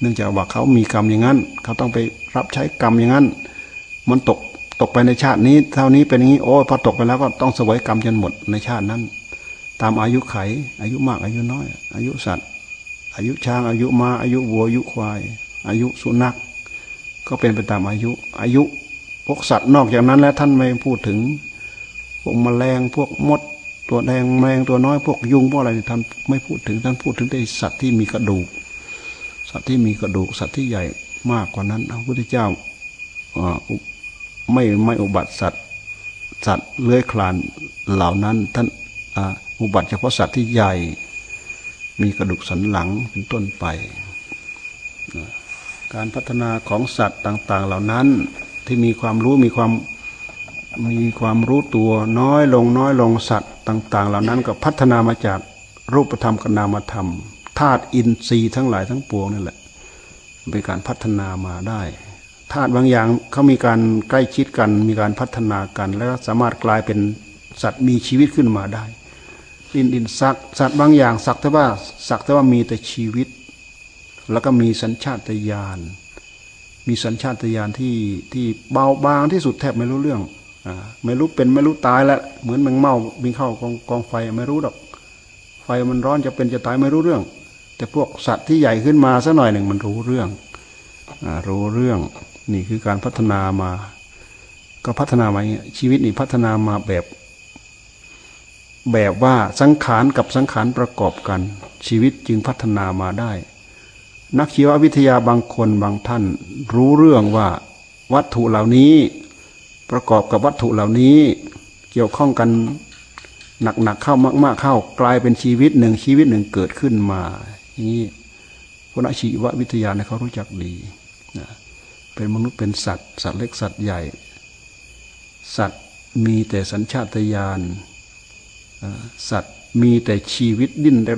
เนื่องจากว่าเขามีกรรมอย่างนั้น เขาต้องไป รับใช้กรรมอย่างนั้น มันตกตกไปในชาตินี้ เท่านี้เป็นอย่างนี้โอ้พอตกไปแล้วก็ต้องเสวยกรรมจนหมดในชาตินั้น ตามอายุไข อายุมากอายุน้อย อายุสัตว์ อายุช้างอายุมา้าอายุวัวอายุควาย อายุสุนัข ก็เป็นไปตามอายุ อายุพวกสัตว์นอกจากนั้นแล้วท่านไม่พูดถึงพวกแมลงพวกมด ตัวแดงแมลงตัวน้อยพวกยุงพวกอะไรท่านไม่พูดถึงท่านพูดถึงแต่สัตว์ที่มีกระดูก สัตว์ที่มีกระดูกสัตว์ที่ใหญ่ มากกว่านั้นพระพุทธเจ้าไม่ไม่อุบัติสัตว์สัตว์เลื้อยคลานเหล่านั้นท่านอุบัติเฉพาะสัตว์ที่ใหญ่ มีกระดูกสันหลังเป็นต้นไป การพัฒนาของสัตว์ต่าง ๆ เหล่านั้นที่มีความรู้มีความมีความรู้ตัวน้อยลงน้อยลงสัตว์ต่าง ๆ เหล่านั้นก็พัฒนามาจากรูปธรรมกับนามธรรมธาตุอินทรีย์ทั้งหลายทั้งปวงนั่นแหละ เป็นการพัฒนามาได้ธาตุบางอย่างเขามีการใกล้ชิดกัน มีการพัฒนากัน แล้วสามารถกลายเป็นสัตว์มีชีวิตขึ้นมาได้ ดินดินสักสัตว์บางอย่างสักแต่ว่าสักแต่ว่ามีแต่ชีวิต แล้วก็มีสัญชาตญาณมีสัญชาตญาณที่ที่เบาบางที่สุดแทบไม่รู้เรื่องอ่าไม่รู้เป็นไม่รู้ตายแล้วเหมือนแมงเม่าบินเข้ากองกองไฟไม่รู้หรอก ไฟมันร้อนจะเป็นจะตายไม่รู้เรื่อง แต่พวกสัตว์ที่ใหญ่ขึ้นมาสักหน่อยหนึ่งมันรู้เรื่องอรู้เรื่องนี่คือการพัฒนามา ก็พัฒนามาชีวิตนี่พัฒนามาแบบ แบบว่าสังขารกับสังขารประกอบกัน ชีวิตจึงพัฒนามาได้ นักชีววิทยาบางคนบางท่าน รู้เรื่องว่าวัตถุเหล่านี้ประกอบกับวัตถุเหล่านี้เกี่ยวข้องกันหนักๆเข้ามาก ๆเข้ากลายเป็นชีวิตหนึ่งชีวิตหนึ่งเกิดขึ้นมา อย่างนี้พระชีววิทยาเนี่ยเขารู้จักดีนะเป็นมนุษย์เป็นสัตว์ สัตว์เล็กสัตว์ใหญ่ สัตว์มีแต่สัญชาตญาณสัตว์มีแต่ชีวิตดิ้นเด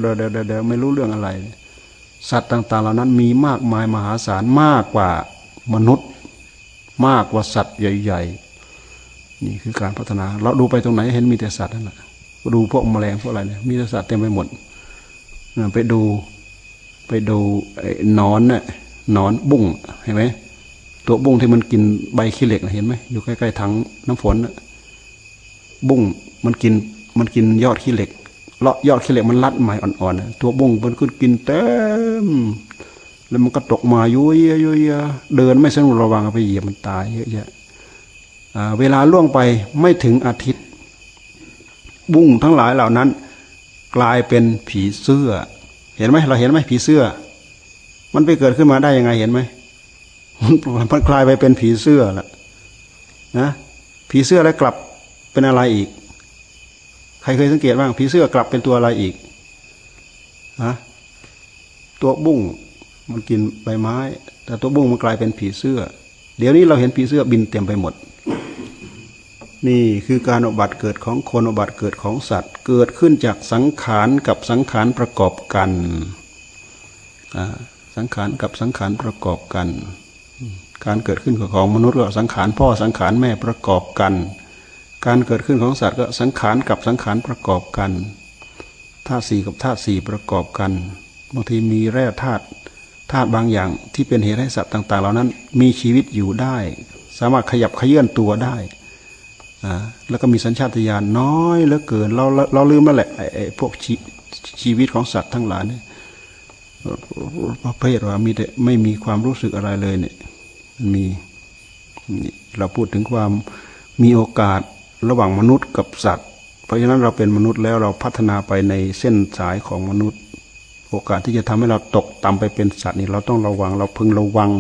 ดๆไม่รู้เรื่องอะไร สัตว์ต่าง ๆ เหล่านั้นมีมากมายมหาศาลมากกว่ามนุษย์ มากกว่าสัตว์ใหญ่ ๆ นี่คือการพัฒนา เราดูไปตรงไหนเห็นมีแต่สัตว์นั่นแหละดูพวกแมลงพวกอะไรเนี่ยมีแต่สัตว์เต็มไปหมดไปดู ไปดูไอ้นอนเนี่ยนอนบุ้งเห็นไหมตัวบุ้งที่มันกินใบขี้เหล็กเห็นไหมอยู่ใกล้ๆถังน้ำฝนบุ้งมันกินมันกินยอดขี้เหล็กเลาะยอดขี้เหล็กมันรัดใหมอ่อนๆตัวบุ้งมันขึ้นกินเต็มแล้วมันก็ตกมายุยยุยเดินไม่สนุระวังไปเหยียบมันตายเยอะแยะเวลาล่วงไปไม่ถึงอาทิตย์ บุ้งทั้งหลายเหล่านั้น กลายเป็นผีเสื้อ เห็นไหมเราเห็นไหมผีเสื้อ มันไปเกิดขึ้นมาได้ยังไงเห็นไหมมันกลายไปเป็นผีเสื้อละนะผีเสื้อแล้วกลับเป็นอะไรอีก ใครเคยสังเกตบ้างผีเสื้อกลับเป็นตัวอะไรอีกฮะตัวบุ้งมันกินใบไม้ แต่ตัวบุ้งมันกลายเป็นผีเสื้อ เดี๋ยวนี้เราเห็นผีเสื้อบินเต็มไปหมด นี่คือการอบัติเกิดของคนอบัติเกิดของสัตว์ เกิดขึ้นจากสังขารกับสังขารประกอบกันสังขารกับสังขารประกอบกัน การเกิดขึ้นของมนุษย์ก็สังขารพ่อสังขารแม่ประกอบกัน การเกิดขึ้นของสัตว์ก็สังขารกับสังขารประกอบกันธาตุสี่กับธาตุสี่ประกอบกันบางทีมีแร่ธาตุธาตุบางอย่างที่เป็นเหตุให้สัตว์ต่าง ๆ เหล่านั้น มีชีวิตอยู่ได้ สามารถขยับขยื่นตัวได้ แล้วก็มีสัญชาตญาณน้อยเหลือเกินเราเราลืมแล้วแหละไอ้พวกชชีวิตของสัตว์ทั้งหลายเนี่ยประเภทว่ามีแต่ไม่มีความรู้สึกอะไรเลยเนี่ยมีเราพูดถึงความมีโอกาสระหว่างมนุษย์กับสัตว์ เพราะฉะนั้นเราเป็นมนุษย์แล้วเราพัฒนาไปในเส้นสายของมนุษย์ โอกาสที่จะทำให้เราตกต่ำไปเป็นสัตว์นี่เราต้องระวังเราพึงระวัง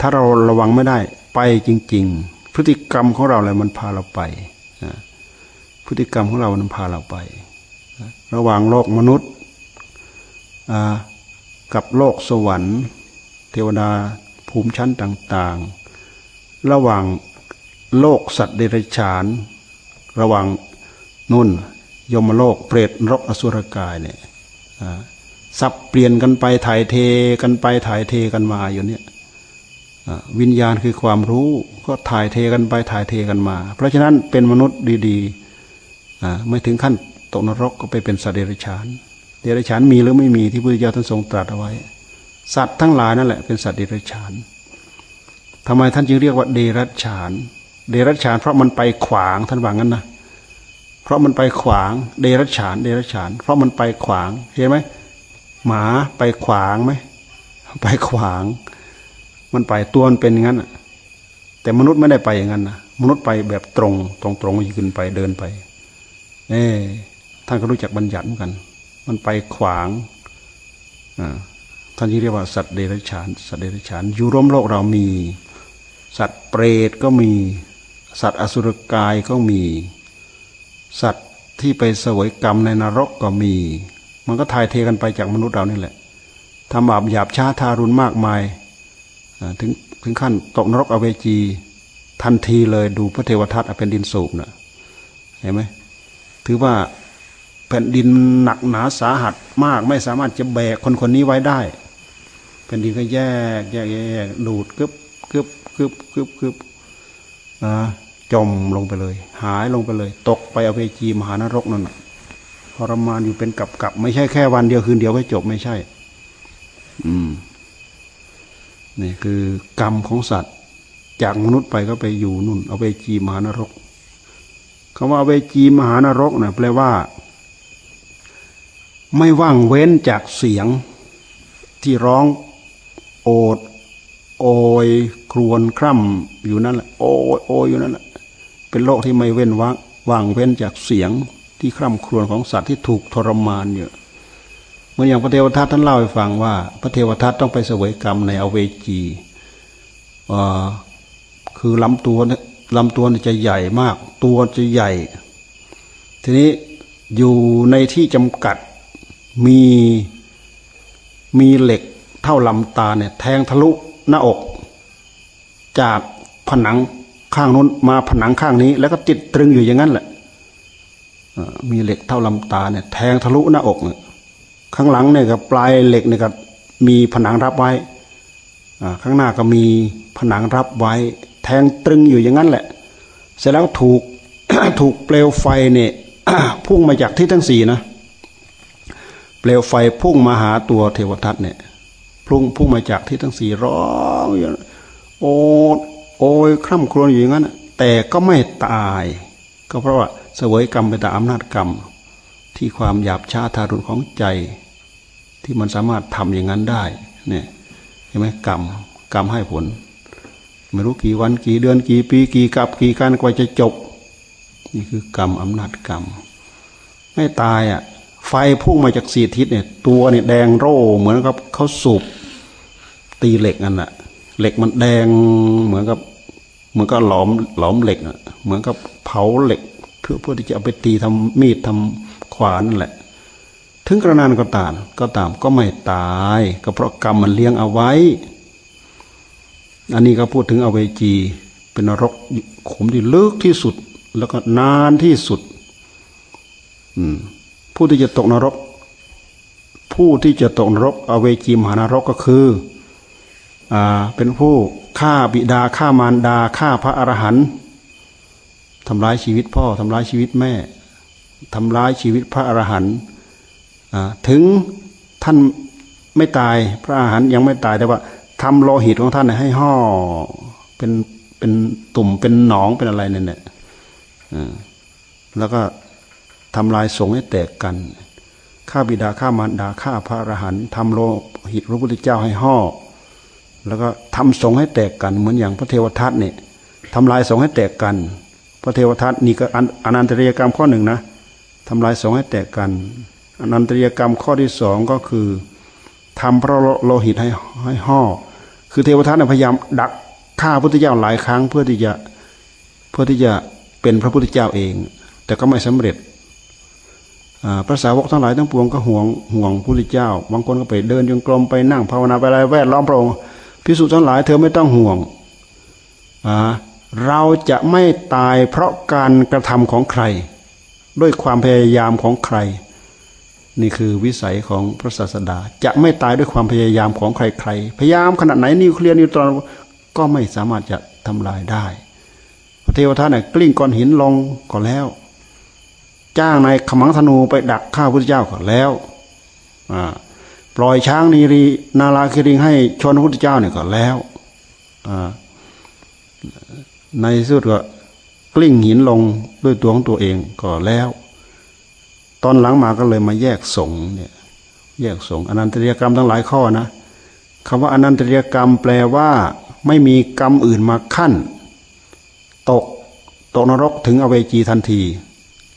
ถ้าเราระวังไม่ได้ไปจริง ๆ พฤติกรรมของเราอะไรมันพาเราไปพฤติกรรมของเรามันพาเราไป ระหว่างโลกมนุษย์กับโลกสวรรค์ เทวดาภูมิชั้นต่าง ๆ ระหว่างโลกสัตว์เดรัจฉาน ระหว่างนุ่นยมโลกเปรตรกอสุรกายเนี่ยสับเปลี่ยนกันไปถ่ายเทกันไปถ่ายเทกันมาอยู่เนี่ย วิญญาณคือความรู้ก็ถ่ายเทกันไปถ่ายเทกันมา เพราะฉะนั้นเป็นมนุษย์ดีๆไม่ถึงขั้นตกนรกก็ไปเป็นสัตว์เดรัจฉานเดรัจฉานมีหรือไม่มีที่พระพุทธเจ้าท่านทรงตรัสเอาไว้ สัตว์ทั้งหลายนั่นแหละเป็นสัตว์เดรัจฉานทำไมท่านจึงเรียกว่าเดรัจฉาน เดรัจฉาน เพราะมันไปขวางท่านว่างั้นนะเพราะมันไปขวางเดรัจฉาน เดรัจฉาน เพราะมันไปขวางเห็นไหมหมาไปขวางไหมไปขวาง มันไปตัวมันเป็นงั้นแต่มนุษย์ไม่ได้ไปอย่างนั้นนะมนุษย์ไปแบบตรง ตรงตรงยืนไปเดินไป เอท่านก็รู้จักบัญญัติเหมือนกัน มันไปขวางท่านที่เรียกว่าสัตว์เดรัจฉานสัตว์เดรัจฉานอยู่ร่วมโลกเรามี สัตว์เปรตก็มี สัตว์อสุรกายก็มี สัตว์ที่ไปสวยกรรมในนรกก็มี มันก็ถ่ายเทกันไปจากมนุษย์เรานี่แหละทำบาปหยาบช้าทารุณมากมาย ถึงถึงขั้นตกนรกอเวจีทันทีเลยดูพระเทวทัตเป็นดินสูบนะเห็นไหมถือว่าแผ่นดินหนักหนาสาหัสมาก ไม่สามารถจะแบกคนคนนี้ไว้ได้แผ่นดินก็แยกแยกแยกดูดกึบกึบกึบกึบกึบนะจมลงไปเลย หายลงไปเลย ตกไปอเวจีมหานรกนั่นทรมานอยู่เป็นกับกับไม่ใช่แค่วันเดียวคืนเดียวก็จบไม่ใช่ อืม นี่คือกรรมของสัตว์ จากมนุษย์ไปก็ไปอยู่นุ่น เอาไปจีมหานรกคำว่าเอาไปจีมหานรกนะแปลว่า ไม่ว่างเว้นจากเสียงที่ร้องโอดโอยครวนคร่ำอยู่นั่นแหละโอยโอยอยู่นั่นแหละเป็นโลกที่ไม่เว้นว่างว่างเว้นจากเสียงที่คร่ำครวญของสัตว์ที่ถูกทรมานอยู่ มื่ออย่างพระเทวทัตท่านเล่าให้ฟังว่า พระเทวทัตต้องไปเสวยกรรมในอเวจีคือลำตัวลำตัวจะใหญ่มาก ตัวจะใหญ่ ทีนี้อยู่ในที่จำกัดมีมีเหล็กเท่าลำตาเนี่ยแทงทะลุหน้าอก จากผนังข้างนู้นมาผนังข้างนี้ แล้วก็ติดตรึงอยู่อย่างนั้นแหละมีเหล็กเท่าลำตาเนี่ยแทงทะลุหน้าอกเนี่ย ข้างหลังเนี่ยกับปลายเหล็กเนี่ยกับมีผนังรับไว้ข้างหน้าก็มีผนังรับไว้ แทงตรึงอยู่อย่างนั้นแหละ เสร็จแล้วถูกถูกเปลวไฟเนี่ยพุ่งมาจากที่ทั้งสี่นะ เปลวไฟพุ่งมาหาตัวเทวทัตเนี่ยพุ่งพุ่งมาจากที่ทั้งสี่ร้องอย่างโอ้โอ้ยคร่ำครวญอยู่อย่างนั้นแต่ก็ไม่ตาย ก็เพราะว่าเสวยกรรมไปตามอำนาจกรรม ที่ความหยาบช้าทารุณของใจ ที่มันสามารถทำอย่างนั้นได้ เนี่ยเห็นไหมกรรมกรรมให้ผล ไม่รู้กี่วันกี่เดือนกี่ปีกี่กับกี่การกว่าจะจบ นี่คือกรรมอำนาจกรรม ไม่ตายอะ ไฟพุ่งมาจากสี่ทิศเนี่ย ตัวเนี่ยแดงโร่เหมือนกับเขาสูบตีเหล็กนั่นแหะเหล็กมันแดงเหมือนกับเหมือนกับหลอมหลอมเหล็กอะเหมือนกับเผาเหล็ก เพื่อเพื่อที่จะเอาไปตีทำมีดทำขวานนั่นแหละ ถึงกระนานก็ตามก็ตามก็ไม่ตาย ก็เพราะกรรมมันเลี้ยงเอาไว้ อันนี้ก็พูดถึงอเวจี เป็นนรกขุมที่ลึกที่สุด แล้วก็นานที่สุดผู้ที่จะตกนรก ผู้ที่จะตกนรก อเวจีมหานรกก็คือเป็นผู้ฆ่าบิดาฆ่ามารดาฆ่าพระอรหันต์ทำร้ายชีวิตพ่อทำร้ายชีวิตแม่ทำร้ายชีวิตพระอรหันต์ ถึงท่านไม่ตายพระอรหันยังไม่ตายแต่ว่าทำโลหิตของท่านให้ห่อเป็นเป็นตุ่มเป็นหนองเป็นอะไรเนี่ยแล้วก็ทำลายสงให้แตกกันฆ่าบิดาฆ่ามารดาฆ่าพระอรหันต์ทำโลหิตพระพุทธเจ้าให้ห่อแล้วก็ทำสงให้แตกกันเหมือนอย่างพระเทวทัตเนี่ยทำลายสงให้แตกกัน พระเทวทัตนี่ก็อนันตริยกรรมข้อหนึ่งนะทำลายสงให้แตกกัน อนันตริยกรรมข้อที่สองก็คือทำพระโลหิตให้ให้ห่อคือเทวทัตพยายามดักฆ่าพระพุทธเจ้าหลายครั้งเพื่อที่จะเพื่อที่จะเป็นพระพุทธเจ้าเอง แต่ก็ไม่สำเร็จพระสาวกทั้งหลายทั้งปวงก็ห่วงห่วงพระพุทธเจ้า บางคนก็ไปเดินจงกรมไปนั่งภาวนาไปอะไรแวดล้อมพระองค์พิสุทั้งหลายเธอไม่ต้องห่วงเราจะไม่ตายเพราะการกระทำของใคร ด้วยความพยายามของใคร นี่คือวิสัยของพระศาสดา จะไม่ตายด้วยความพยายามของใครๆ พยายามขนาดไหนนิวเคลียร์นิวตรอนก็ไม่สามารถจะทำลายได้พระเทวทัตเนี่ยกลิ้งก้อนหินลงก็แล้ว จ้างนายขมังธนูไปดักฆ่าพระเจ้าก็แล้วปล่อยช้างนีรีนาลาคิริงให้ชนพระพุทธเจ้าเนี่ยก็แล้วในสุดก็กลิ้งหินลงด้วยตัวของตัวเองก็แล้ว ตอนหลังมาก็เลยมาแยกสงเนี่ยแยกสงอนันตริยกรรมทั้งหลายข้อนะคำว่าอนันตริยกรรมแปลว่า ไม่มีกรรมอื่นมาขั้น ตกตกนรกถึงอเวจีทันที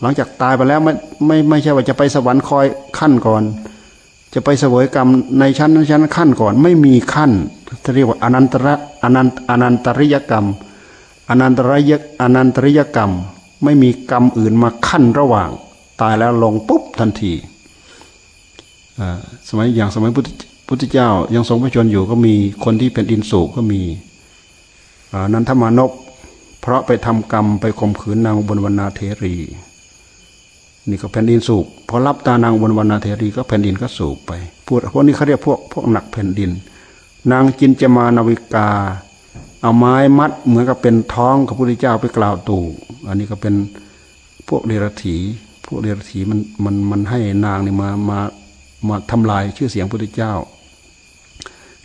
หลังจากตายไปแล้วไม่ไม่ไม่ใช่ว่าจะไปสวรรค์คอยขั้นก่อน จะไปเสวยกรรมในชั้นชั้นขั้นก่อน ไม่มีขั้นเรียกว่าอนันตระอนันตอนันตริยกรรมอนันตริยอนันตริยกรรม ไม่มีกรรมอื่นมาขั้นระหว่าง ตายแล้วลงปุ๊บทันทีสมัยอย่างสมัยพุทธพุทธเจ้ายังทรงพระชนอยู่ก็มีคนที่เป็นอินสูก็มีนันทมานพเพราะไปทำกรรมไปข่มขืนนางบนวรรณาเทรี นี่ก็แผ่นดินสูบพอรับตานางบนวรรณาเทรีก็แผ่นดินก็สูบไปพูดพวกนี้เขาเรียกพวกพวกหนักแผ่นดิน นางจินจมานาวิกา เอาไม้มัดเหมือนกับเป็นท้องของพระพุทธเจ้าไปกล่าวตู่อันนี้ก็เป็นพวกเดรัจฉี พวกเดรัจฉีมันมันมันให้นางเนี่ยมามามาทำลายชื่อเสียงพระพุทธเจ้า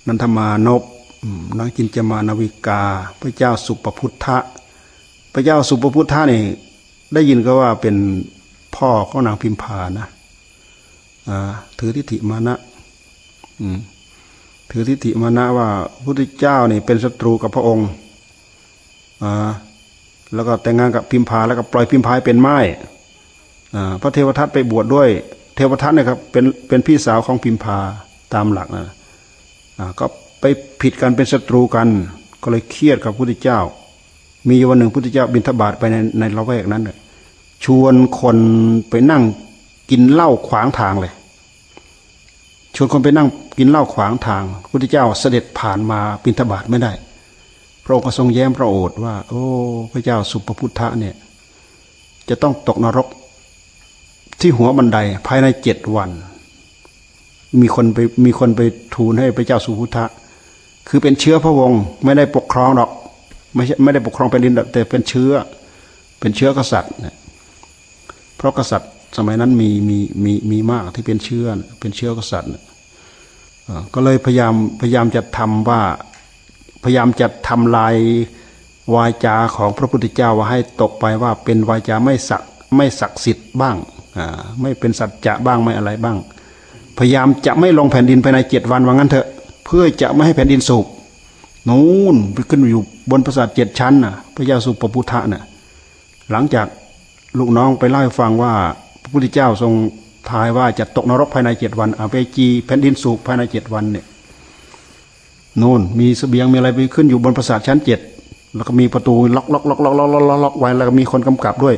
นันทมานพนางจินจมานาวิกา พระเจ้าสุปพุทธะ พระเจ้าสุปพุทธะนี่ได้ยินก็ว่าเป็นพ่อของนางพิมพานะถือทิฏฐิมานะถือทิฏฐิมานะว่าพระพุทธเจ้านี่เป็นศัตรูกับพระองค์แล้วก็แต่งงานกับพิมพาแล้วก็ปล่อยพิมพายเป็นไม้ พระเทวทัตไปบวชดด้วย เทวทัตเนี่ยครับเป็นเป็นพี่สาวของพิมพาตามหลักนะก็ไปผิดกันเป็นศัตรูกัน ก็เลยเครียดกับพระพุทธเจ้า มีวันหนึ่งพระพุทธเจ้าบิณฑบาตไปในในละแวกนั้นเลยชวนคนไปนั่งกินเหล้าขวางทางเลย ชวนคนไปนั่งกินเหล้าขวางทางพระพุทธเจ้าเสด็จผ่านมาปิณฑบาตไม่ได้พระองค์ก็ทรงแย้มพระโอษฐ์ว่า โอ้ พระเจ้าสุปพุทธะเนี่ย จะต้องตกนรก ที่หัวบันไดภายในเจ็ดวัน มีคนไปมีคนไปทูลให้พระเจ้าสุพุทธะคือเป็นเชื้อพระวงศ์ไม่ได้ปกครองหรอก ไม่ใช่ไม่ได้ปกครองแผ่นดินแต่เป็นเชื้อ เป็นเชื้อกษัตริย์เนี่ยเพราะกษัตริย์สมัยนั้นมีมีมีมีมากที่เป็นเชื้อเป็นเชื้อกษัตริย์ก็เลยพยายามพยายามจะทำว่าพยายามจะทำลายวาจาของพระพุทธเจ้าว่าให้ตกไปว่าเป็นวาจาไม่สักไม่ศักดิ์สิทธิ์บ้าง ไม่เป็นสัจจะบ้างไม่อะไรบ้าง พยายามจะไม่ลงแผ่นดินภายในเจ็ดวันว่างั้นเถอะ เพื่อจะไม่ให้แผ่นดินสูบนู่นไปขึ้นอยู่บนปราสาทเจ็ดชั้นน่ะ พระยาสุปปุทธะน่ะหลังจากลูกน้องไปเล่าให้ฟังว่า พระพุทธเจ้าทรงทายว่าจะตกนรกภายในเจ็ดวันอเวจีแผ่นดินสูบภายในเจ็ดวันเนี่ยนู่นมีเสบียงมีอะไรไปขึ้นอยู่บนปราสาทชั้นเจ็ดแล้วก็มีประตูล็อกล็อกล็อกล็อกล็อกล็อกล็อกไว้แล้วก็มีคนกำกับด้วย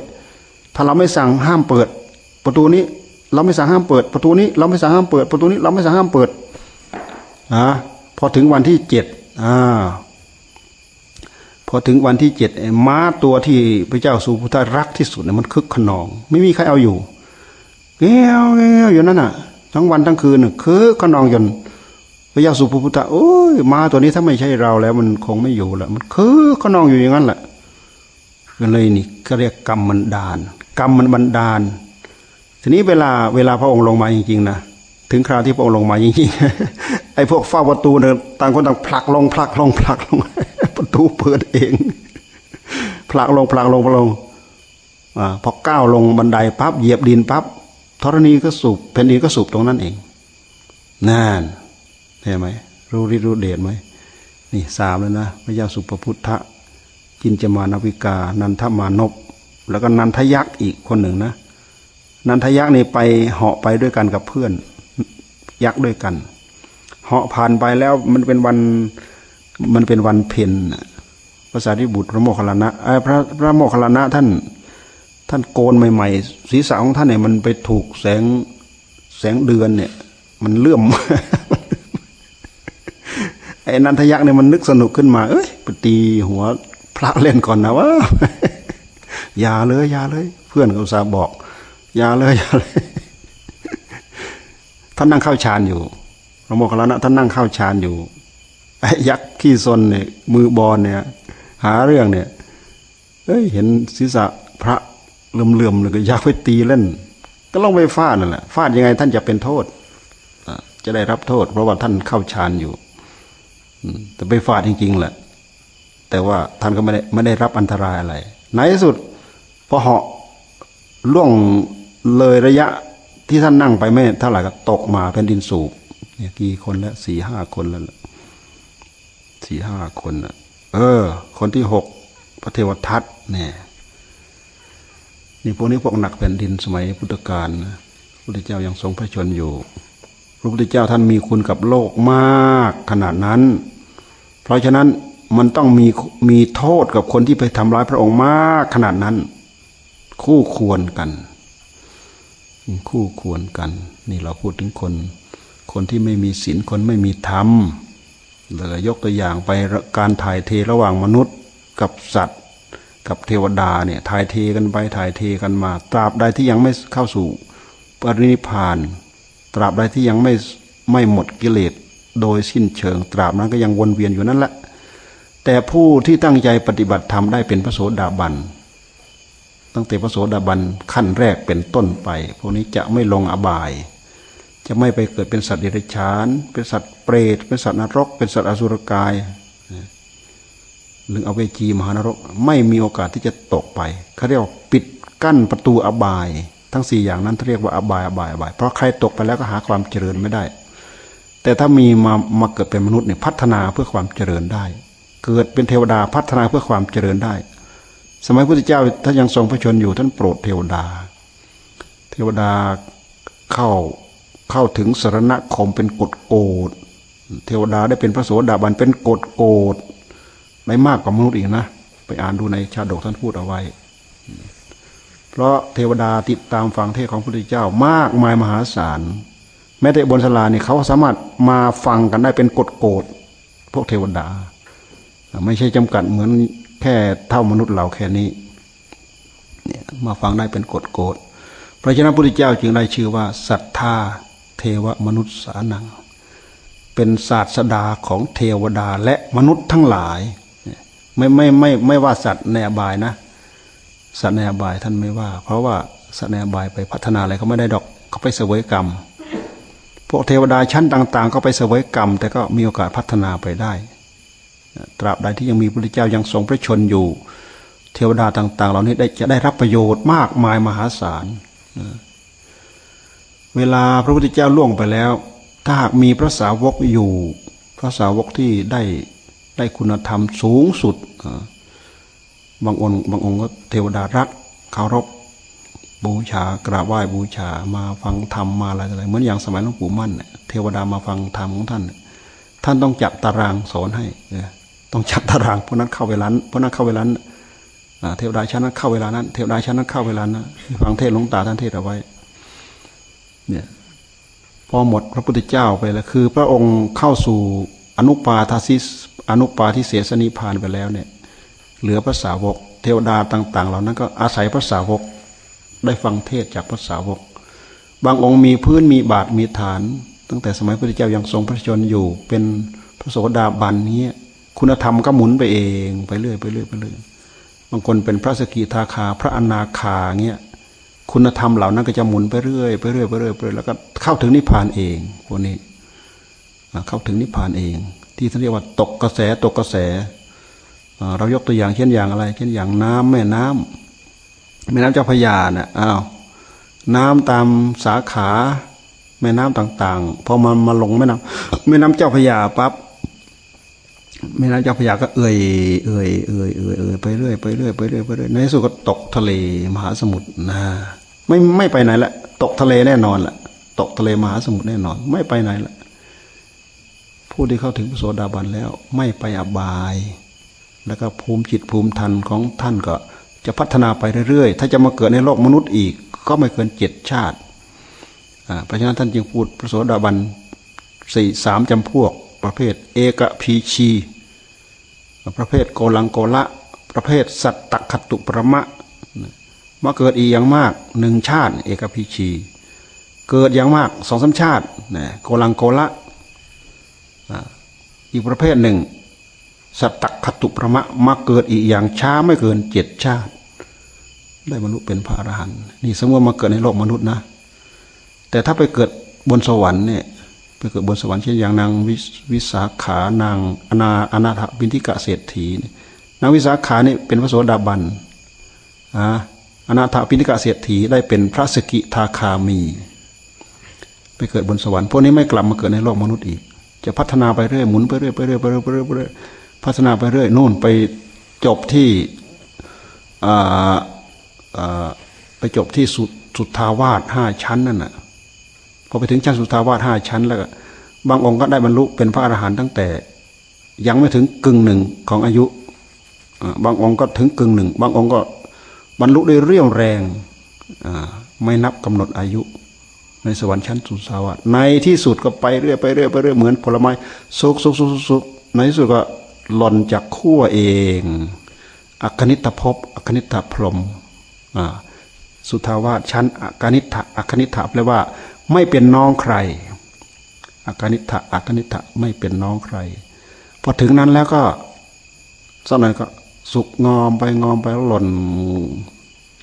ถ้าเราไม่สั่งห้ามเปิด ประตูนี้เราไม่สั่งห้ามเปิด ประตูนี้เราไม่สั่งห้ามเปิด ประตูนี้เราไม่สั่งห้ามเปิดอ่าพอถึงวันที่เจ็ดอ่าพอถึงวันที่เจ็ดม้าตัวที่พระเจ้าสุพุทธรักที่สุดเนี่ยมันคึกขนอง ไม่มีใครเอาอยู่เงี้ยวเงี้ยวอยู่นั่นน่ะ ทั้งวันทั้งคืนคึกขนองจนพระเจ้าสุพุทธะโอ้ยม้าตัวนี้ถ้าไม่ใช่เราแล้ว มันคงไม่อยู่แล้วมันคึกขนองอยู่อย่างนั้นแหละก็เลยนี่ก็เรียกกรรมมันดาน กรรมมันบันดาล ทีนี้เวลาเวลาพระองค์ลงมาจริงๆนะถึงคราวที่พระองค์ลงมาจริงๆไอ้พวกเฝ้าประตูเนี่ยต่างคนต่างผลักลงผลักลงผลักลง ประตูเปิดเองผลักลงผลักลงผลักลงอพอก้าวลงบันไดปั๊บเหยียบดินปั๊บธรณีก็สูบแผ่นดินก็สูบตรงนั้นเองนั่นเห็นไหมรู้ริรู้เดชไหมนี่สามแล้วนะพระยาสุปพุทธะจินจมานวิกา นันทมานพแล้วก็นันทยักษ์อีกคนหนึ่งนะ นันทยักษ์นี่ไปเหาะไปด้วยกันกับเพื่อน ยักษ์ด้วยกันเหาะผ่านไปแล้วมันเป็นวันมันเป็นวันเพ็ญภาษาที่บุตรพระโมคคัลลานะพระพระโมคคัลลานะท่าน ท่านโกนใหม่ๆศีรษะของท่านเนี่ยมันไปถูกแสงแสงเดือนเนี่ย มันเลื่อมไอ้นันทยักษ์เนี่ยมันนึกสนุกขึ้นมา เอ้ยไปตีหัวพระเล่นก่อนนะว่าอย่าเลยอย่าเลย เพื่อนเขาสาบอก อย่าเลยอย่าเลยท่านนั่งเข้าฌานอยู่พระโมคคัลลานะท่านนั่งเข้าฌานอยู่ไอ้ยักษ์ขี้ซนเนี่ยมือบอลเนี่ย หาเรื่องเนี่ยเอ้ยเห็นศีรษะพระเลื่อมๆเลยก็ยักษ์ไปตีเล่น ก็ลงไปฟาดนั่นแหละฟาดยังไงท่านจะเป็นโทษจะได้รับโทษ เพราะว่าท่านเข้าฌานอยู่แต่ไปฟาดจริงๆแหละ แต่ว่าท่านก็ไม่ได้ไม่ได้รับอันตรายอะไรในที่สุดพอเหาะล่วง เลยระยะที่ท่านนั่งไปไม่เท่าไหร่ก็ตกมาเป็นดินสูบเนี่ยกี่คนแล้วสี่ห้าคนแล้วสี่ห้าคนอะเออ คนที่หกพระเทวทัตเนี่ยนี่พวกนี้พวกหนักแผ่นดินสมัยพุทธกาลนะพระพุทธเจ้ายังทรงพระชนอยู่ พระพุทธเจ้าท่านมีคุณกับโลกมากขนาดนั้น เพราะฉะนั้นมันต้องมีมีโทษกับคนที่ไปทำร้ายพระองค์มากขนาดนั้น คู่ควรกัน คู่ควรกัน นี่เราพูดถึงคน คนที่ไม่มีศีลคนไม่มีธรรมเลยยกตัวอย่างไปการถ่ายเทระหว่างมนุษย์กับสัตว์ กับเทวดาเนี่ยถ่ายเทกันไปถ่ายเทกันมา ตราบใดที่ยังไม่เข้าสู่ปรินิพานตราบใดที่ยังไม่ไม่หมดกิเลสโดยสิ้นเชิง ตราบนั้นก็ยังวนเวียนอยู่นั่นแหละแต่ผู้ที่ตั้งใจปฏิบัติธรรมได้เป็นพระโสดาบัน ตั้งแต่พระโสดาบันขั้นแรกเป็นต้นไป พวกนี้จะไม่ลงอบาย จะไม่ไปเกิดเป็นสัตว์เดรัจฉาน เป็นสัตว์เปรต เป็นสัตว์นรก เป็นสัตว์อสุรกายหรือเอาเวจีมหานรก ไม่มีโอกาสที่จะตกไปเขาเรียกว่าปิดกั้นประตูอบาย ทั้งสี่อย่างนั้นเรียกว่าอบายอบายอบาย เพราะใครตกไปแล้วก็หาความเจริญไม่ได้ แต่ถ้ามีมามาเกิดเป็นมนุษย์เนี่ยพัฒนาเพื่อความเจริญได้ เกิดเป็นเทวดาพัฒนาเพื่อความเจริญได้ สมัยพุทธเจ้าท่านยังทรงพระชนอยู่ท่านโปรดเทวดา เทวดาเข้าเข้าถึงสรณคมเป็นกฎโกดเทวดาได้เป็นพระโสดาบันเป็นกฎโกดได้มากกว่ามนุษย์อีกนะ ไปอ่านดูในชาดกท่านพูดเอาไว้ เพราะเทวดาติดตามฟังเทศของพระพุทธเจ้ามากมายมหาศาลแม้แต่บนสลาเนี่ยเขาสามารถมาฟังกันได้เป็นกฎโกดพวกเทวดา ไม่ใช่จำกัดเหมือน แค่เท่ามนุษย์เราแค่นี้เนี่ยมาฟังได้เป็นกฎโกดพระเจ้าพระพุทธเจ้าจึงได้ชื่อว่าศรัทธาเทวมนุษย์สานัง เป็นศาสดาของเทวดาและมนุษย์ทั้งหลาย ไม่ไม่ไม่ไม่ว่าสัตว์ในอบายนะ สัตว์ในอบายท่านไม่ว่า เพราะว่าสัตว์ในอบายไปพัฒนาอะไรเขาไม่ได้ดอกเขาไปเสวยกรรมพวกเทวดาชั้นต่าง ๆ ก็ไปเสวยกรรม แต่ก็มีโอกาสพัฒนาไปได้ ตราบใดที่ยังมีพระพุทธเจ้ายังทรงพระชนอยู่ เทวดาต่าง ๆ เหล่านี้ได้จะได้รับประโยชน์มากมายมหาศาลเวลาพระพุทธเจ้าล่วงไปแล้ว ถ้าหากมีพระสาวกอยู่ พระสาวกที่ได้ได้คุณธรรมสูงสุดบางองค์บางองค์ก็เทวดารักเคารพบูชากราบไหว้บูชามาฟังธรรมมาอะไรอะไรเหมือนอย่างสมัยหลวงปู่มั่นเทวดามาฟังธรรมของท่าน ท่านต้องจัดตารางสอนให้ ต้องจัดตารางเพราะนั้นเข้าเวลาเพราะนั้นเข้าเวลาเทวดาชั้นนั้นเข้าเวลานั้น เทวดาชั้นนั้นเข้าเวลานั้นฟังเทศหลวงตาท่านเทศเอาไว้ เนี่ยพอหมดพระพุทธเจ้าไปแล้วคือ พระองค์เข้าสู่อนุปาทาสิสอนุปาทิเสสนิพานไปแล้วเนี่ย เหลือภาษาวก เทวดาต่าง ๆ เหล่านั้นก็อาศัยภาษาวก ได้ฟังเทศจากภาษาวก บางองค์มีพื้นมีบาทมีฐาน ตั้งแต่สมัยพระพุทธเจ้ายังทรงพระชนอยู่ เป็นพระโสดาบันนี้ คุณธรรมก็หมุนไปเองไปเรื่อยไปเรื่อยไปเรื่อยบางคนเป็นพระสกิทาคา พระอนาคาเงี้ยคุณธรรมเหล่านั้นก็จะหมุนไปเรื่อยไปเรื่อยไปเรื่อยไปเรื่อยแล้วก็เข้าถึงนิพพานเองพวกนี้เข้าถึงนิพพานเอง ที่ท่านเรียกว่าตกกระแสตกกระแสเรายกตัวอย่างเช่นอย่างอะไร เช่นอย่างน้ำแม่น้ำแม่น้ำเจ้าพยาเนี่ยอ้าวน้ำตามสาขาแม่น้ำต่าง ๆ พอมันมาลงแม่น้ำแม่น้ำเจ้าพยาปั๊บ แม่น้ำเจ้าพยาก็เอ่ยเอ่ยเอ่ยเอ่ยเอ่ยไปเรื่อยไปเรื่อยไปเรื่อยไปเรื่อยในสุดก็ตกทะเลมหาสมุทรนะไม่ไม่ไปไหนละตกทะเลแน่นอนละตกทะเลมหาสมุทรแน่นอน ไม่ไปไหนละผู้ที่เข้าถึงโสดาบันแล้ว ไม่ไปอบาย แล้วก็ภูมิจิตภูมิทันของท่านก็จะพัฒนาไปเรื่อยๆ ถ้าจะมาเกิดในโลกมนุษย์อีก ก็ไม่เกินเจ็ดชาติเพราะฉะนั้นท่านจึงพูดพระโสดาบันสี่สามจำพวก ประเภทเอกพีชี ประเภทโกลังโกละ ประเภทสัตตคตุประมะมาเกิดอีกอย่างมากหนึ่งชาติ เอกพีชี เกิดอย่างมากสองสาชาติโกลังโกละอีกประเภทหนึ่ง สัตตคตุประมะมาเกิดอีกอย่างช้าไม่เกินเจ็ดชาติ ได้บรรลุเป็นพระอรหันต์นี่สมมติมาเกิดในโลกมนุษย์นะ แต่ถ้าไปเกิดบนสวรรค์เนี่ย ไปเกิดบนสวรรค์เช่นอย่างนางวิสาขานางอนาอนาถบินทิกะเศรษฐีนางวิสาขานี่เป็นพระโสดาบันอ่าอนาถบินทิกะเศรษฐีได้เป็นพระสกิทาคามี ไปเกิดบนสวรรค์พวกนี้ไม่กลับมาเกิดในโลกมนุษย์อีก จะพัฒนาไปเรื่อยหมุนไปเรื่อยไปเรื่อยไปเรื่อยไปเรื่อยพัฒนาไปเรื่อยนู่นไปจบที่ไปจบที่สุดสุดทาวาสห้าชั้นนั่นน่ะ พอไปถึงชั้นสุทาวาสห้าชั้น แล้วก็บางองค์ก็ได้บรรลุเป็นพระอรหันต์ตั้งแต่ ยังไม่ถึงกึ่งหนึ่งของอายุบางองค์ก็ถึงกึ่งหนึ่งบางองค์ก็บรรลุได้เรี่ยวแรงไม่นับกำหนดอายุ ในสวรรค์ชั้นสุทาวาสในที่สุดก็ไปเรื่อยไปเรื่อยไปเรื่อยเหมือนผลไม้สุกสุกสุกสุกในที่สุดก็หล่นจากขั้วเองอคนิตภพอคนิตพรมสุทาวาสชั้นอคนิตอคนิตแปลว่า ไม่เป็นน้องใครอากานิทะอากานิทะไม่เป็นน้องใคร พอถึงนั้นแล้วก็สักหน่อยก็สุกงอมไปงอมไปหล่น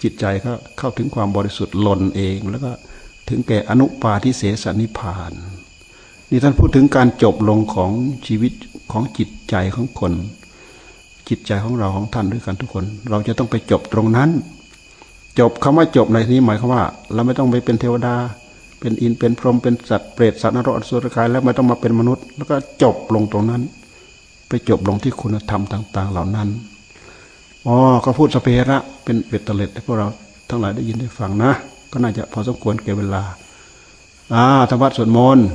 จิตใจก็เข้าถึงความบริสุทธิ์หล่นเอง แล้วก็ถึงแก่อนุปาทิเสสนิพาน นี่ท่านพูดถึงการจบลงของชีวิตของจิตใจของคน จิตใจของเราของท่านด้วยกันทุกคน เราจะต้องไปจบตรงนั้น จบคำว่าจบในที่นี้หมายความว่า เราไม่ต้องไปเป็นเทวดา เป็นอินเป็นพรหมเป็นสัตว์เปรตสัตว์นรกอสุรกายแล้วไม่ต้องมาเป็นมนุษย์ แล้วก็จบลงตรงนั้น ไปจบลงที่คุณธรรมต่าง ๆ เหล่านั้นอ๋อก็พูดสเประเป็นเวทเตล็ดให้พวกเราทั้งหลายได้ยินได้ฟังนะ ก็น่าจะพอสมควรเก็บเวลาอ่าธรรมะสวดมนต์